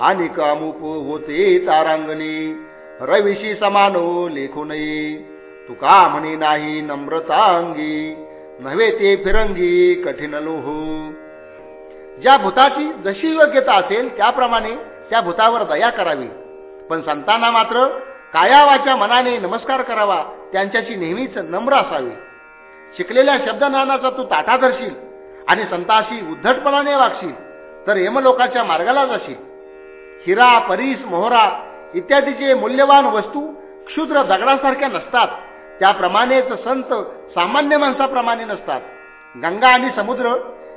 आणि कामुप होते तारांगणी. रविशी समानो लेखू नये तुका म्हणी नाही नम्रता अंगी. नव्हे ते फिरंगी कठीण लोह. ज्या भूताची जशी योग्यता असेल त्याप्रमाणे त्या भूतावर दया करावी. पण संतांना मात्र कायावाच्या मनाने नमस्कार करावा त्यांच्याशी नेहमीच नम्र असावे. शिकलेल्या शब्दनानाचा तू ताटा धरशील आणि संताशी उद्धटपणाने वागशील तर यमलोकाच्या मार्गाला जाशील. हिरा परीस मोहरा इत्यादीचे मूल्यवान वस्तू क्षुद्र दगडासारख्या नसतात. त्याप्रमाणेच संत सामान्य माणसाप्रमाणे नसतात. गंगा आणि समुद्र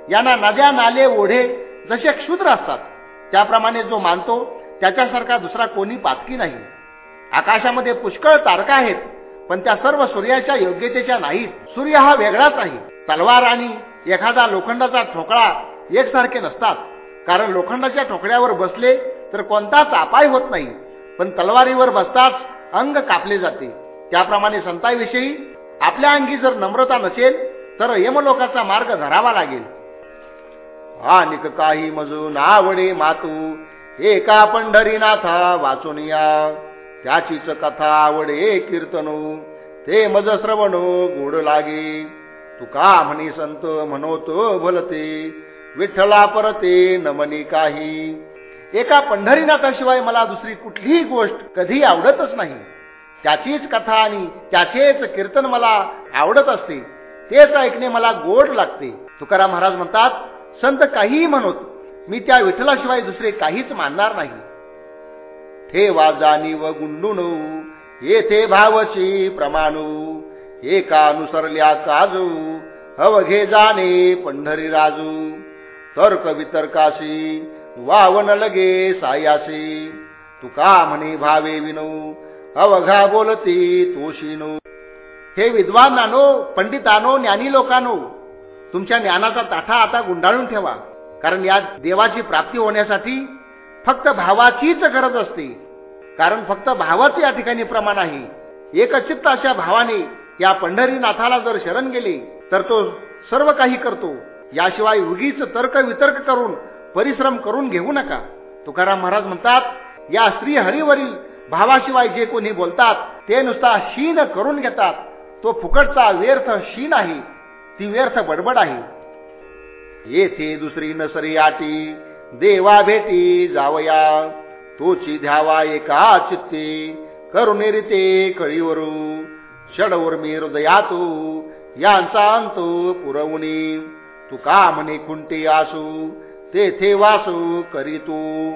यांना नद्या नाले ओढे जसे क्षुद्र असतात. त्याप्रमाणे जो मानतो त्याच्यासारखा दुसरा कोणी पातकी नाही. आकाशामध्ये पुष्कळ तारका आहेत पण त्या सर्व सूर्याच्या योग्यतेच्या नाहीत. सूर्य हा वेगळाच आहे. तलवार आणि एखादा लोखंडाचा ठोकळा एकसारखे नसतात. कारण लोखंडाच्या ठोकळ्यावर बसले तर कोणताच अपाय होत नाही पण तलवारीवर बसताच अंग कापले जाते. त्याप्रमाणे संताविषयी आपल्या अंगी जर नम्रता नसेल तर यमलोकाचा मार्ग धरावा लागेल. अनिक काही मजून आवडे मातू एका पंढरीनाथा वाचून या. त्याचीच कथा आवडे कीर्तनो ते मज श्रवणो गोड लागे. तुका म्हणी संत म्हणतो भलते विठ्ठला परते नमनी काही. एका पंढरीनाथाशिवाय मला दुसरी कुठलीही गोष्ट कधी आवडतच नाही. त्याचीच कथा आणि त्याचेच कीर्तन मला आवडत असते तेच ऐकणे मला गोड लागते. तुकाराम महाराज म्हणतात संत काहीही म्हणत मी त्या विठ्ठलाशिवाय दुसरे काहीच मानणार नाही. ठेवा जाणीव गुंडून येथे भावची प्रमाणू एका अनुसरल्या काजू अवघे जाणे पंढरी राजू. तर्क वितर्काशी वावन लगे सायासी तुका म्हणे भावे विनो अवघा बोलती तोशिनो हे विद्वान नानो पंडितानो ज्ञानी लोकांनो तुमच्या ज्ञानाचा ताठा आता गुंडाळून ठेवा. कारण या देवाची प्राप्ती होण्यासाठी फक्त भावाचीच गरज असते. कारण फक्त भावाचे या ठिकाणी प्रमाण आहे. एकचित्त अशा भावाने या पंढरीनाथाला जर शरण गेले तर तो सर्व काही करतो. याशिवाय उगीच तर्क वितर्क करून परिश्रम करून घेऊ नका. तुकाराम महाराज म्हणतात या श्री हरीवरील भावाशिवाय जे कोणी बोलतात ते नुसता शीन करून घेतात. तो फुकटचा व्यर्थ शीन आहे. ती व्यर्थ बडबड आहे. येथे दुसरी नसरी आटी देवा भेटी जावया. तोची ध्यावा एका चित्ते करुणेरिते कळीवरू. षडवर्मी हृदयातू यांचा अंत पुरवणी तुका म्हणे कुंटी आसू तेथे वासू करीतू?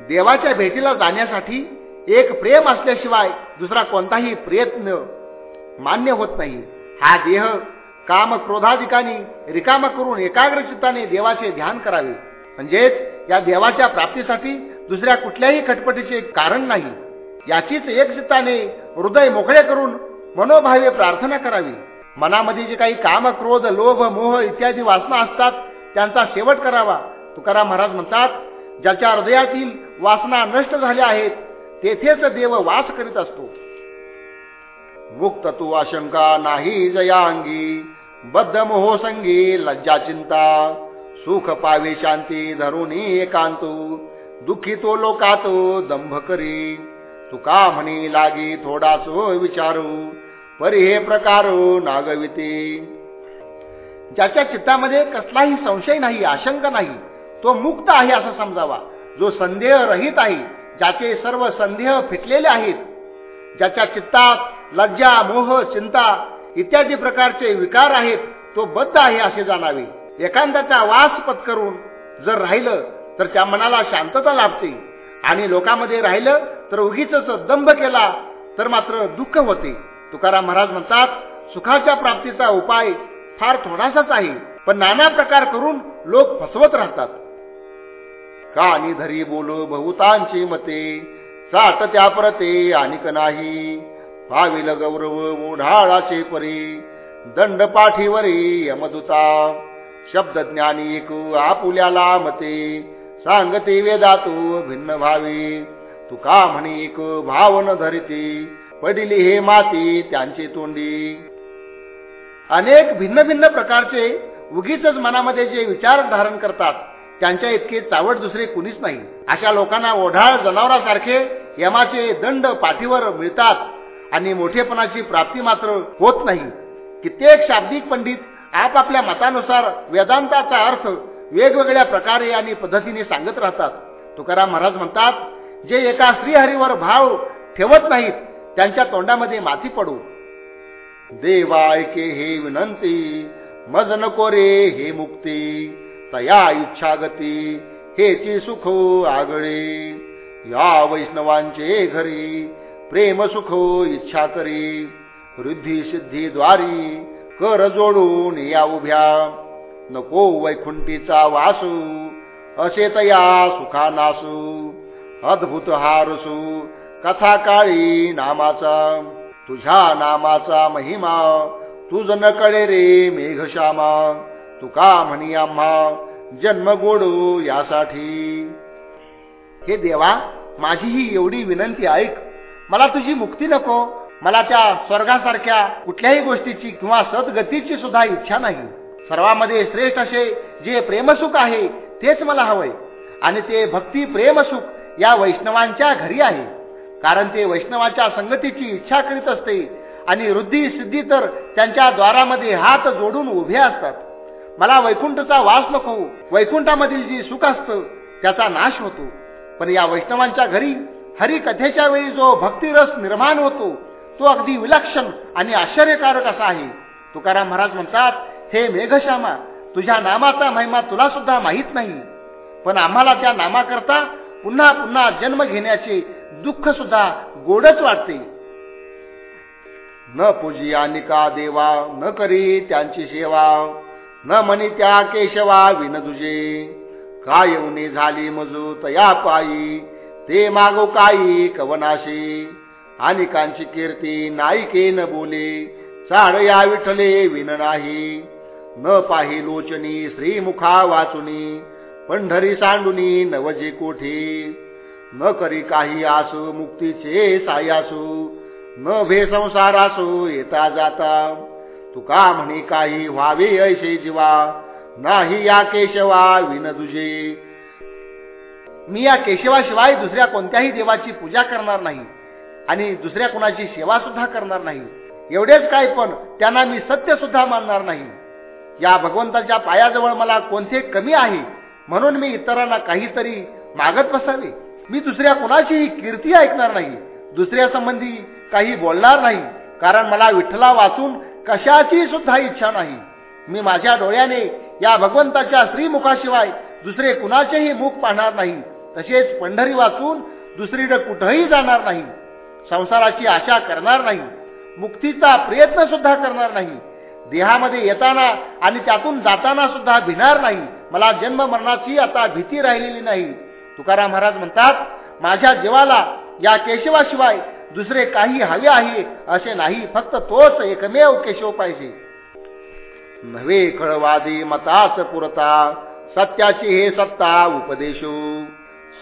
देवाच्या भेटीला जाण्यासाठी एक प्रेम असल्याशिवाय दुसरा कोणताही प्रयत्न मान्य होत नाही. हा देह काम क्रोधाधिकानी रिकाम करून एकाग्र चित्ताने देवाचे ध्यान करावे. म्हणजेच या देवाच्या प्राप्तीसाठी दुसऱ्या कुठल्याही खटपटीचे कारण नाही. याचीच एक चित्ताने हृदय मोकळे करून मनोभावे प्रार्थना करावी. मनामध्ये जे काही काम क्रोध लोभ मोह इत्यादी वासना असतात त्यांचा शेवट करावा. तुकाराम महाराज म्हणतात ज्याच्या हृदयातील वासना नष्ट झाल्या आहेत तेथेच देव वास करीत असतो. मुक्त तू आशंका नाही जया अंगी बद्ध मोहोसंगी लज्जा चिंता सुख पावे शांती धरून एकांतू दुःखी तो लोकातो दंभ करी. तुका म्हणी लागी थोडाच विचारू परी हे प्रकार नागविते. ज्याच्या चित्तामध्ये कसलाही संशय नाही आशंका नाही तो मुक्त आहे असं समजावा. जो संदेह रहित आहे ज्याचे सर्व संदेह फिटलेले आहेत ज्याच्या चित्तात लज्जा मोह चिंता इत्यादी प्रकारचे विकार आहेत तो बद्ध आहे असे जाणावे. एखाद्याचा वास पत्करून जर राहिलं तर त्या मनाला शांतता लाभते. आणि लोकांमध्ये राहिलं तर उगीच दंभ केला तर मात्र दुःख होते. तुकाराम महाराज म्हणतात सुखाच्या प्राप्तीचा उपाय फार थोडासाच आहे. पण नाना प्रकार करून लोक फसवत राहतात. कानी धरी बोलो बहुतांची मते. सात त्या परते आणिक नाही. भाविल गौरव ओढाळाचे परी. दंड पाठीवरी यमदुता. शब्द ज्ञानी एक आपुल्याला मते. सांगते वेदातू भिन्न भावी. तुका म्हणी एक भावन धरिती. पडिली हे माती त्यांची तोंडी. अनेक भिन्न भिन्न प्रकारचे उगीच मनामध्ये जे विचार धारण करतात त्यांच्या इतके चावट दुसरे कुणीच नाही. अशा लोकांना ओढाळ जनावरासारखे यमाचे दंड पाठीवर मिळतात आणि मोठेपणाची प्राप्ती मात्र होत नाही. कित्येक शाब्दिक पंडित आपापल्या मतानुसार वेदांताचा अर्थ वेगवेगळ्या प्रकारे आणि पद्धतीने सांगत राहतात. तुकाराम महाराज म्हणतात जे एका श्रीहरीवर भाव ठेवत नाहीत त्यांच्या तोंडामध्ये माती पडू. देवा ऐके हे विनंती मज नको रे हे मुक्ती तया इच्छा गती हेची सुख आगळे. या वैष्णवांचे घरी प्रेम सुख इच्छा करी. वृद्धी सिद्धी द्वारी कर जोडून या उभ्या. नको वैकुंठीचा वासू असे तया सुखा नासू अद्भुत हारसू कथा काळी नामाचा. तुझ्या नामाचा महिमा तुझ न कळे रे मेघश्यामा. तुका म्हणी आम्हा जन्म गोडू यासाठी. हे देवा माझी ही एवढी विनंती ऐक. मला तुझी मुक्ती नको. मला त्या स्वर्गासारख्या कुठल्याही गोष्टीची किंवा सद्गतीची सुद्धा इच्छा नाही. सर्वामध्ये श्रेष्ठ असे जे प्रेमसुख आहे तेच मला हवंय. आणि ते भक्ती प्रेमसुख या वैष्णवांच्या घरी आहे. कारण ते वैष्णवाच्या संगतीची इच्छा करीत असते आणि वृद्धी सिद्धी तर त्यांच्या द्वारामध्ये हात जोडून उभे असतात. मला वैकुंठचा वास नको. वैकुंठामधील जी सुख असतं त्याचा नाश होतो. पण या वैष्णवांच्या घरी हरिकथेच्या वेळी जो भक्तिरस निर्माण होतो तो अगदी विलक्षण आणि आश्चर्यकारक असा आहे. तुकाराम महाराज म्हणतात हे मेघश्यामा तुझ्या नामाचा महिमा तुला सुद्धा माहीत नाही. पण आम्हाला त्या नामाकरता पुन्हा पुन्हा जन्म घेण्याचे दुःख सुद्धा गोडच वाटते. न पूजी निका देवा न करी त्यांची सेवा. न म्हणी त्या केशवा विन तुझे. काय उनी झाली मजू तया पायी ते मागो काही कवनाशी. अनिकांची कीर्ती नायिके न बोले चाड या विठले विन नाही. न पाही लोचनी श्रीमुखा वाचुनी पंढरी सांडुनी नवजे कोठी. न करी काही आसू मुक्तीचे सायासू न भे संसारासू येता जाता. तुका म्हणे काही व्हावे ऐसे जीवा? नाही या केशवा विन तुझे. मी या केशवाशिवाय दुसऱ्या कोणत्याही देवाची पूजा करणार नाही आणि दुसऱ्या कुणाची सेवा सुद्धा करणार नाही. एवढेच काय पण त्यांना मी सत्य सुद्धा मानणार नाही. या भगवंताच्या पायाजवळ मला कोणते कमी आहे? म्हणून मी इतरांना काहीतरी मागत बसावे. मी दुसऱ्या कुणाचीही कीर्ती ऐकणार नाही. दुसऱ्या संबंधी काही बोलणार नाही. कारण मला विठ्ठला वाचून कशाची सुद्धा इच्छा नाही. मी माझ्या डोळ्याने या भगवंताच्या श्रीमुखाशिवाय दुसरे कुणाचेही मुख पाहणार नाही. तसेच पंढरी वाचून दुसरीकडे कुठंही जाणार नाही. संसाराची आशा करणार नाही. मुक्तीचा प्रयत्न सुद्धा करणार नाही. देहामध्ये येताना आणि त्यातून जाताना सुद्धा भिणार नाही. मला जन्म मरणाची आता भीती राहिलेली नाही. तुकाराम महाराज म्हणतात माझ्या जीवाला या केशवाशिवाय दुसरे काही हवे आहे असे नाही फक्त तोच एकमेव केशव पाहिजे. नव्हे कळवादी मताच पुरता सत्याची हे सत्ता उपदेशो.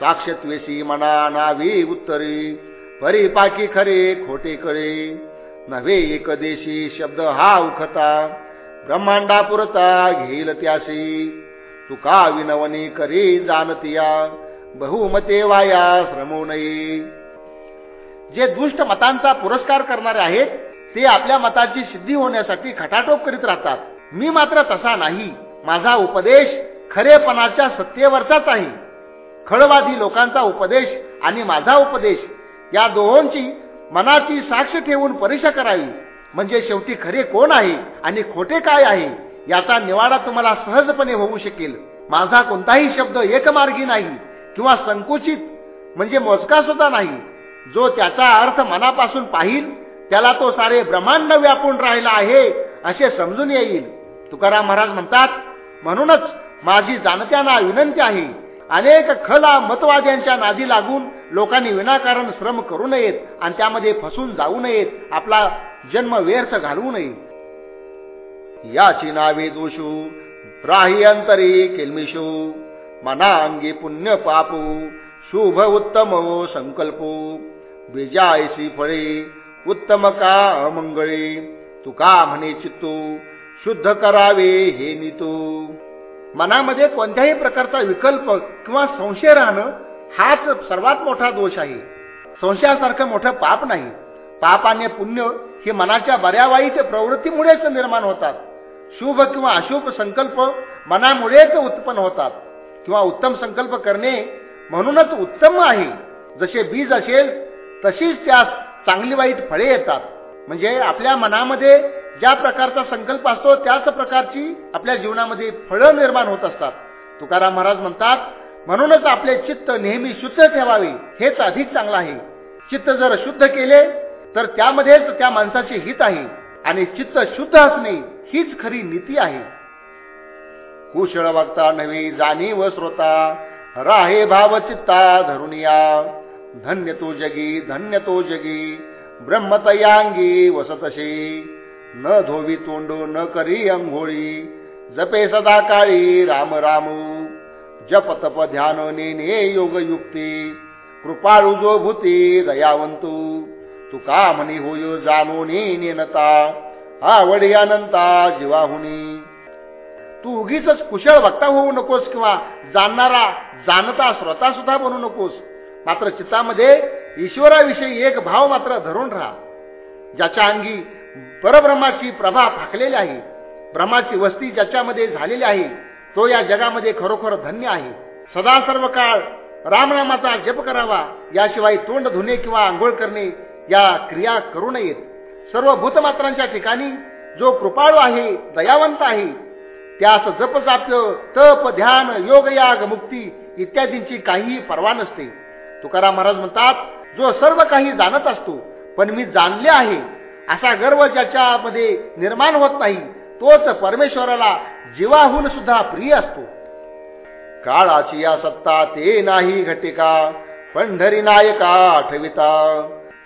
साक्षत्वेशी मना नावी उत्तरी परिपाकी खरे खोटे कळे. नव्हे एकदेशी शब्द हा उखता ब्रह्मांडा पुरता घेईल त्याशी. तुका विनवनी करी जाणतिया बहुमते वाया श्रमो नये. जे दुष्ट मतांचा पुरस्कार करणारे आहेत ते आपल्या मताची सिद्धी होण्यासाठी खटाटोप करीत राहतात. मी मात्र तसा नाही. माझा उपदेश खरेपणाच्या सत्तेवरचाच आहे. खळवादी लोकांचा उपदेश आणि माझा उपदेश या दोहोंची मनाची साक्ष ठेवून परीक्षा करावी. म्हणजे शेवटी खरे कोण आहे आणि खोटे काय आहे याचा निवाडा तुम्हाला सहजपणे होऊ शकेल. माझा कोणताही शब्द एकमार्गी नाही किंवा संकुचित म्हणजे मोजका सुद्धा नाही. जो त्याचा अर्थ मनापासून पाहिल त्याला तो सारे ब्रह्मांड व्यापून राहिला आहे असे समजून येईल. तुकाराम महाराज म्हणतात म्हणूनच माझी जाणत्यांना विनंती आहे अनेक खला मतवाद्यांच्या नादी लागून लोकांनी विनाकारण श्रम करू नयेत आणि त्यामध्ये फसून जाऊ नयेत आपला जन्म व्यर्थ घालवू नये. याची नावे दोषू राही अंतरी केल्मिशू मना अंगी पुण्य पापू शुभ उत्तम संकल्पो. बीजायसी फळे उत्तम का अमंगळे तुका म्हणे चित्तू शुद्ध करावे हे नितो. मनामध्ये कोणत्याही प्रकारचा विकल्प किंवा संशय राहणं हाच सर्वात मोठा दोष आहे. संशयासारखं मोठं पाप नाही. पाप आणि पुण्य हे मनाच्या बऱ्यावाईच्या प्रवृत्तीमुळेच निर्माण होतात. शुभ किंवा अशुभ संकल्प मनामुळेच उत्पन्न होतात. किंवा उत्तम संकल्प करणे म्हणूनच उत्तम आहे. जसे बीज असेल तशीच त्यास चांगली वाईट फळे येतात. म्हणजे आपल्या मनामध्ये ज्या प्रकारचा संकल्प असतो त्याच प्रकारची आपल्या जीवनामध्ये फळं निर्माण होत असतात. तुकाराम महाराज म्हणतात म्हणूनच आपले चित्त नेहमी शुद्ध ठेवावे हेच अधिक चांगलं आहे. चित्त जर शुद्ध केले तर त्यामध्येच त्या माणसाचे हित आहे आणि चित्त शुद्ध असणे हीच खरी नीती आहे. कुशळ वागता नवी जाणीव श्रोता राहे भाव चित्ता धरुनिया. धन्य तो जगी धन्य तो जगी ब्रह्मतयांगी वसतशी. न धोवी तोंडो न करी अंघोळी जपे सदा काळी राम रामू. जप तप ध्यान नेने योग युक्ती कृपाळू जो भूती दयावंतू. तुका म्हणी होय जाणून नेनता आवडी अनंता जीवाहुनी. तू उगीच कुशळ वक्ता होऊ नकोस किंवा जाणणारा जाणता स्वतः सुद्धा बनू नकोस. मात्र चित्तामध्ये ईश्वराविषयी एक भाव मात्र धरून राहा. ज्याच्या अंगी परब्रह्माची प्रभा फाकलेली आहे ब्रह्माची वस्ती ज्याच्यामध्ये झालेली आहे तो या जगामध्ये खरोखर धन्य आहे. सदा सर्व काळ रामनामाचा जप करावा याशिवाय तोंड धुणे किंवा आंघोळ करणे या क्रिया करू नयेत. सर्व भूतमात्रांच्या ठिकाणी जो कृपाळू आहे दयावंत आहे त्यास जपजाप्य तप ध्यान योगयाग मुक्ती इत्यादींची काहीही पर्वा नसते. तुकाराम महाराज म्हणतात जो सर्व काही जाणत असतो पण मी जाणले आहे असा गर्व ज्याच्यामध्ये निर्माण होत नाही तोच परमेश्वराला जीवाहून सुद्धा प्रिय असतो. काळाची या सत्ता ते नाही घटिका पंढरी नायका आठविता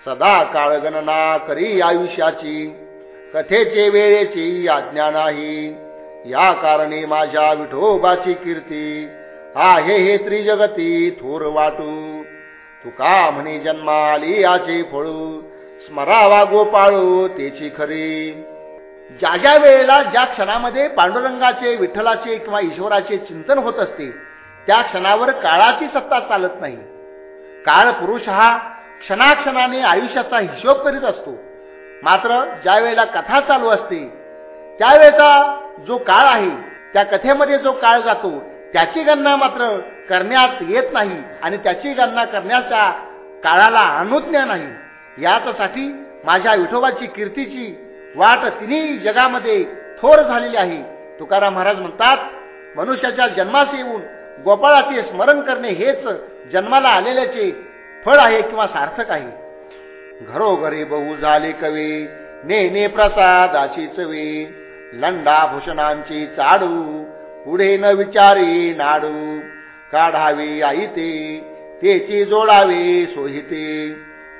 सदा काळ गणना करी आयुष्याची कथेचे वेळेची आज्ञा नाही. या कारणे माझ्या विठोबाची कीर्ती आहे हे त्रिजगती थोर वाटू. तुका म्हणे जन्माली याचे फळू? स्मरावा गोपाळू तेची खरी. ज्या ज्या वेळेला ज्या क्षणामध्ये पांडुरंगाचे विठ्ठलाचे किंवा ईश्वराचे चिंतन होत असते त्या क्षणावर काळाची सत्ता चालत नाही. काळ पुरुष हा क्षणाक्षणाने आयुष्याचा हिशोब करीत असतो. मात्र ज्या वेळेला कथा चालू असते त्यावेळेचा जो काळ आहे त्या कथेमध्ये जो काळ जातो त्याची गणना मात्र करण्यात येत नाही आणि त्याची गणना करण्याच्या काळाला अनुज्ञा नाही. याचसाठी माझ्या विठोबाची कीर्तीची वाट तिन्ही जगामध्ये थोर झालेली आहे. तुकाराम महाराज म्हणतात मनुष्याच्या जन्मास येऊन गोपाळाचे स्मरण करणे हेच जन्माला आलेल्याचे फळ आहे किंवा सार्थक आहे. घरोघरी बहु झाले कवी ने ने प्रसादाची चवी लंडा भूषणांची चाडू पुढे न विचारी नाडू. काढावी आई ते तेची जोडावे सोहिते.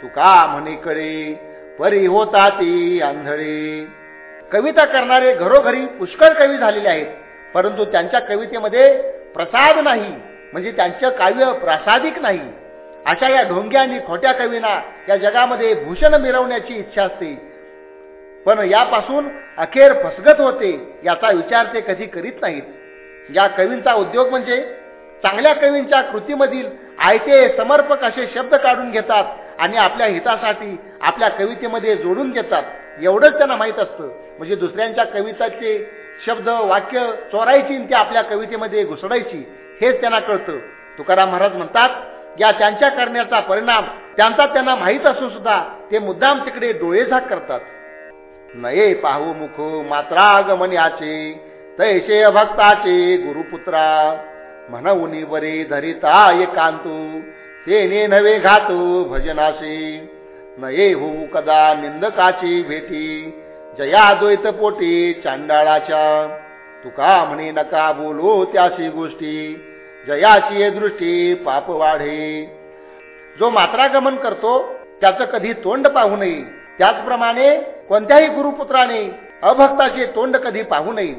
तुका म्हणे कळे परी होता ती आंधळे. कविता करणारे घरोघरी पुष्कळ कवी झालेले आहेत परंतु त्यांच्या कवितेमध्ये प्रसाद नाही म्हणजे त्यांचं काव्य प्रासादिक नाही. अशा या ढोंग्या आणि खोट्या कवींना या जगामध्ये भूषण मिरवण्याची इच्छा असते. पण यापासून अखेर फसगत होते याचा विचार ते कधी करीत नाहीत. या कवींचा उद्योग म्हणजे चांगल्या कवींच्या कृतीमधील आयते समर्पक असे शब्द काढून घेतात आणि आपल्या हितासाठी आपल्या कवितेमध्ये जोडून घेतात. एवढंच त्यांना माहीत असतं. म्हणजे दुसऱ्यांच्या कविताचे शब्द वाक्य चोरायची ते आपल्या कवितेमध्ये घुसडायची हेच त्यांना कळतं. तुकाराम महाराज म्हणतात या त्यांच्या करण्याचा परिणाम त्यांचा त्यांना माहीत असून सुद्धा ते मुद्दाम तिकडे डोळेझाक करतात. नये पाहू मुख मात्रागमन्याचे तैसे भक्ताचे गुरुपुत्रा. म्हणून बरे धरिता एकांतू तेने नवे घातू भजनाशी. नये होऊ कदा निंदकाची भेटी जया द्वैत पोटी चांडाळाच्या. तुका म्हणे नका बोलो त्याशी गोष्टी जयाची दृष्टी पाप वाढे. जो मात्रागमन करतो त्याचं कधी तोंड पाहू नये. त्याचप्रमाणे कोणत्याही गुरुपुत्राने अभक्ताचे तोंड कधी पाहू नये.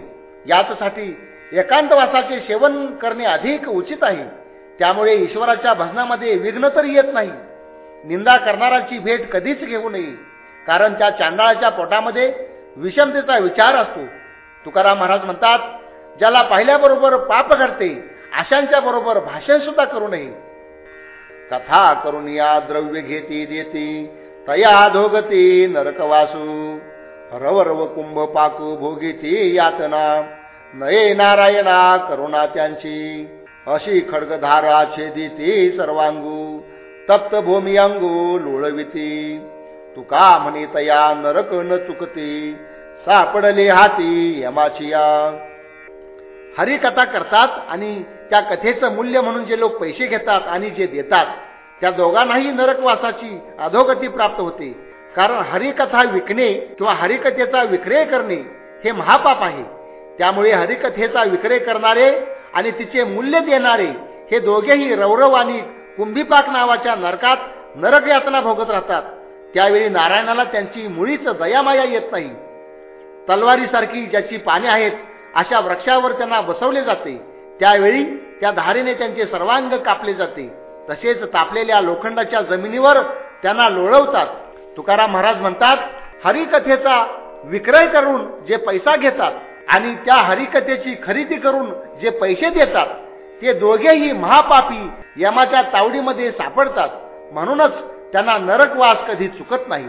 याचसाठी एकांतवासाचे सेवन करणे अधिक उचित आहे. त्यामुळे ईश्वराच्या भजनामध्ये विघ्न तर येत नाही. निंदा करणाराची भेट कधीच घेऊ नये. कारण त्या चांडाळाच्या पोटामध्ये विषमतेचा विचार असतो. तुकाराम महाराज म्हणतात ज्याला पाहिल्याबरोबर पाप घडते अशांच्या बरोबर भाषण सुद्धा करू नये. कथा करून या द्रव्य घेती देते तया धोगती नरकवासू रवरव कुंभ पाकू भोगीती यातना. नये नारायणा करुणा त्यांची. अशी खडगधारा छेदिती सर्वांगू. तप्त भूमी अंगू लोळविती. तुका म्हणे तया नरक न चुकती. सापडले हाती यमाचिया हरिकथा करतात आणि त्या कथेचं मूल्य म्हणून जे लोक पैसे घेतात आणि जे देतात त्या दोघांनाही नरकवासाची अधोगती प्राप्त होते. कारण हरिकथा विकणे किंवा हरिकथेचा विक्रय करणे हे महापाप आहे. त्यामुळे हरिकथेचा विक्रय करणारे आणि तिचे मूल्य देणारे हे दोघेही रौरव आणि कुंभीपाक नावाच्या नरकात नरक यातना भोगत राहतात. त्यावेळी नारायणाला त्यांची मुळीच दयामाया येत नाही. तलवारीसारखी ज्याची पाने आहेत अशा वृक्षावर त्यांना बसवले जाते. त्यावेळी त्या धारेने त्यांचे सर्वांग कापले जाते. तसेच तापलेल्या लोखंडाच्या जमिनीवर त्यांना लोळवतात. तुकाराम महाराज म्हणतात हरिकथेचा विक्रय करून जे पैसा घेतात आणि त्या हरिकथेची खरेदी करून जे पैसे देतात ते दोघेही महापापी यमाच्या तावडीमध्ये सापडतात. म्हणूनच त्यांना नरकवास कधी चुकत नाही.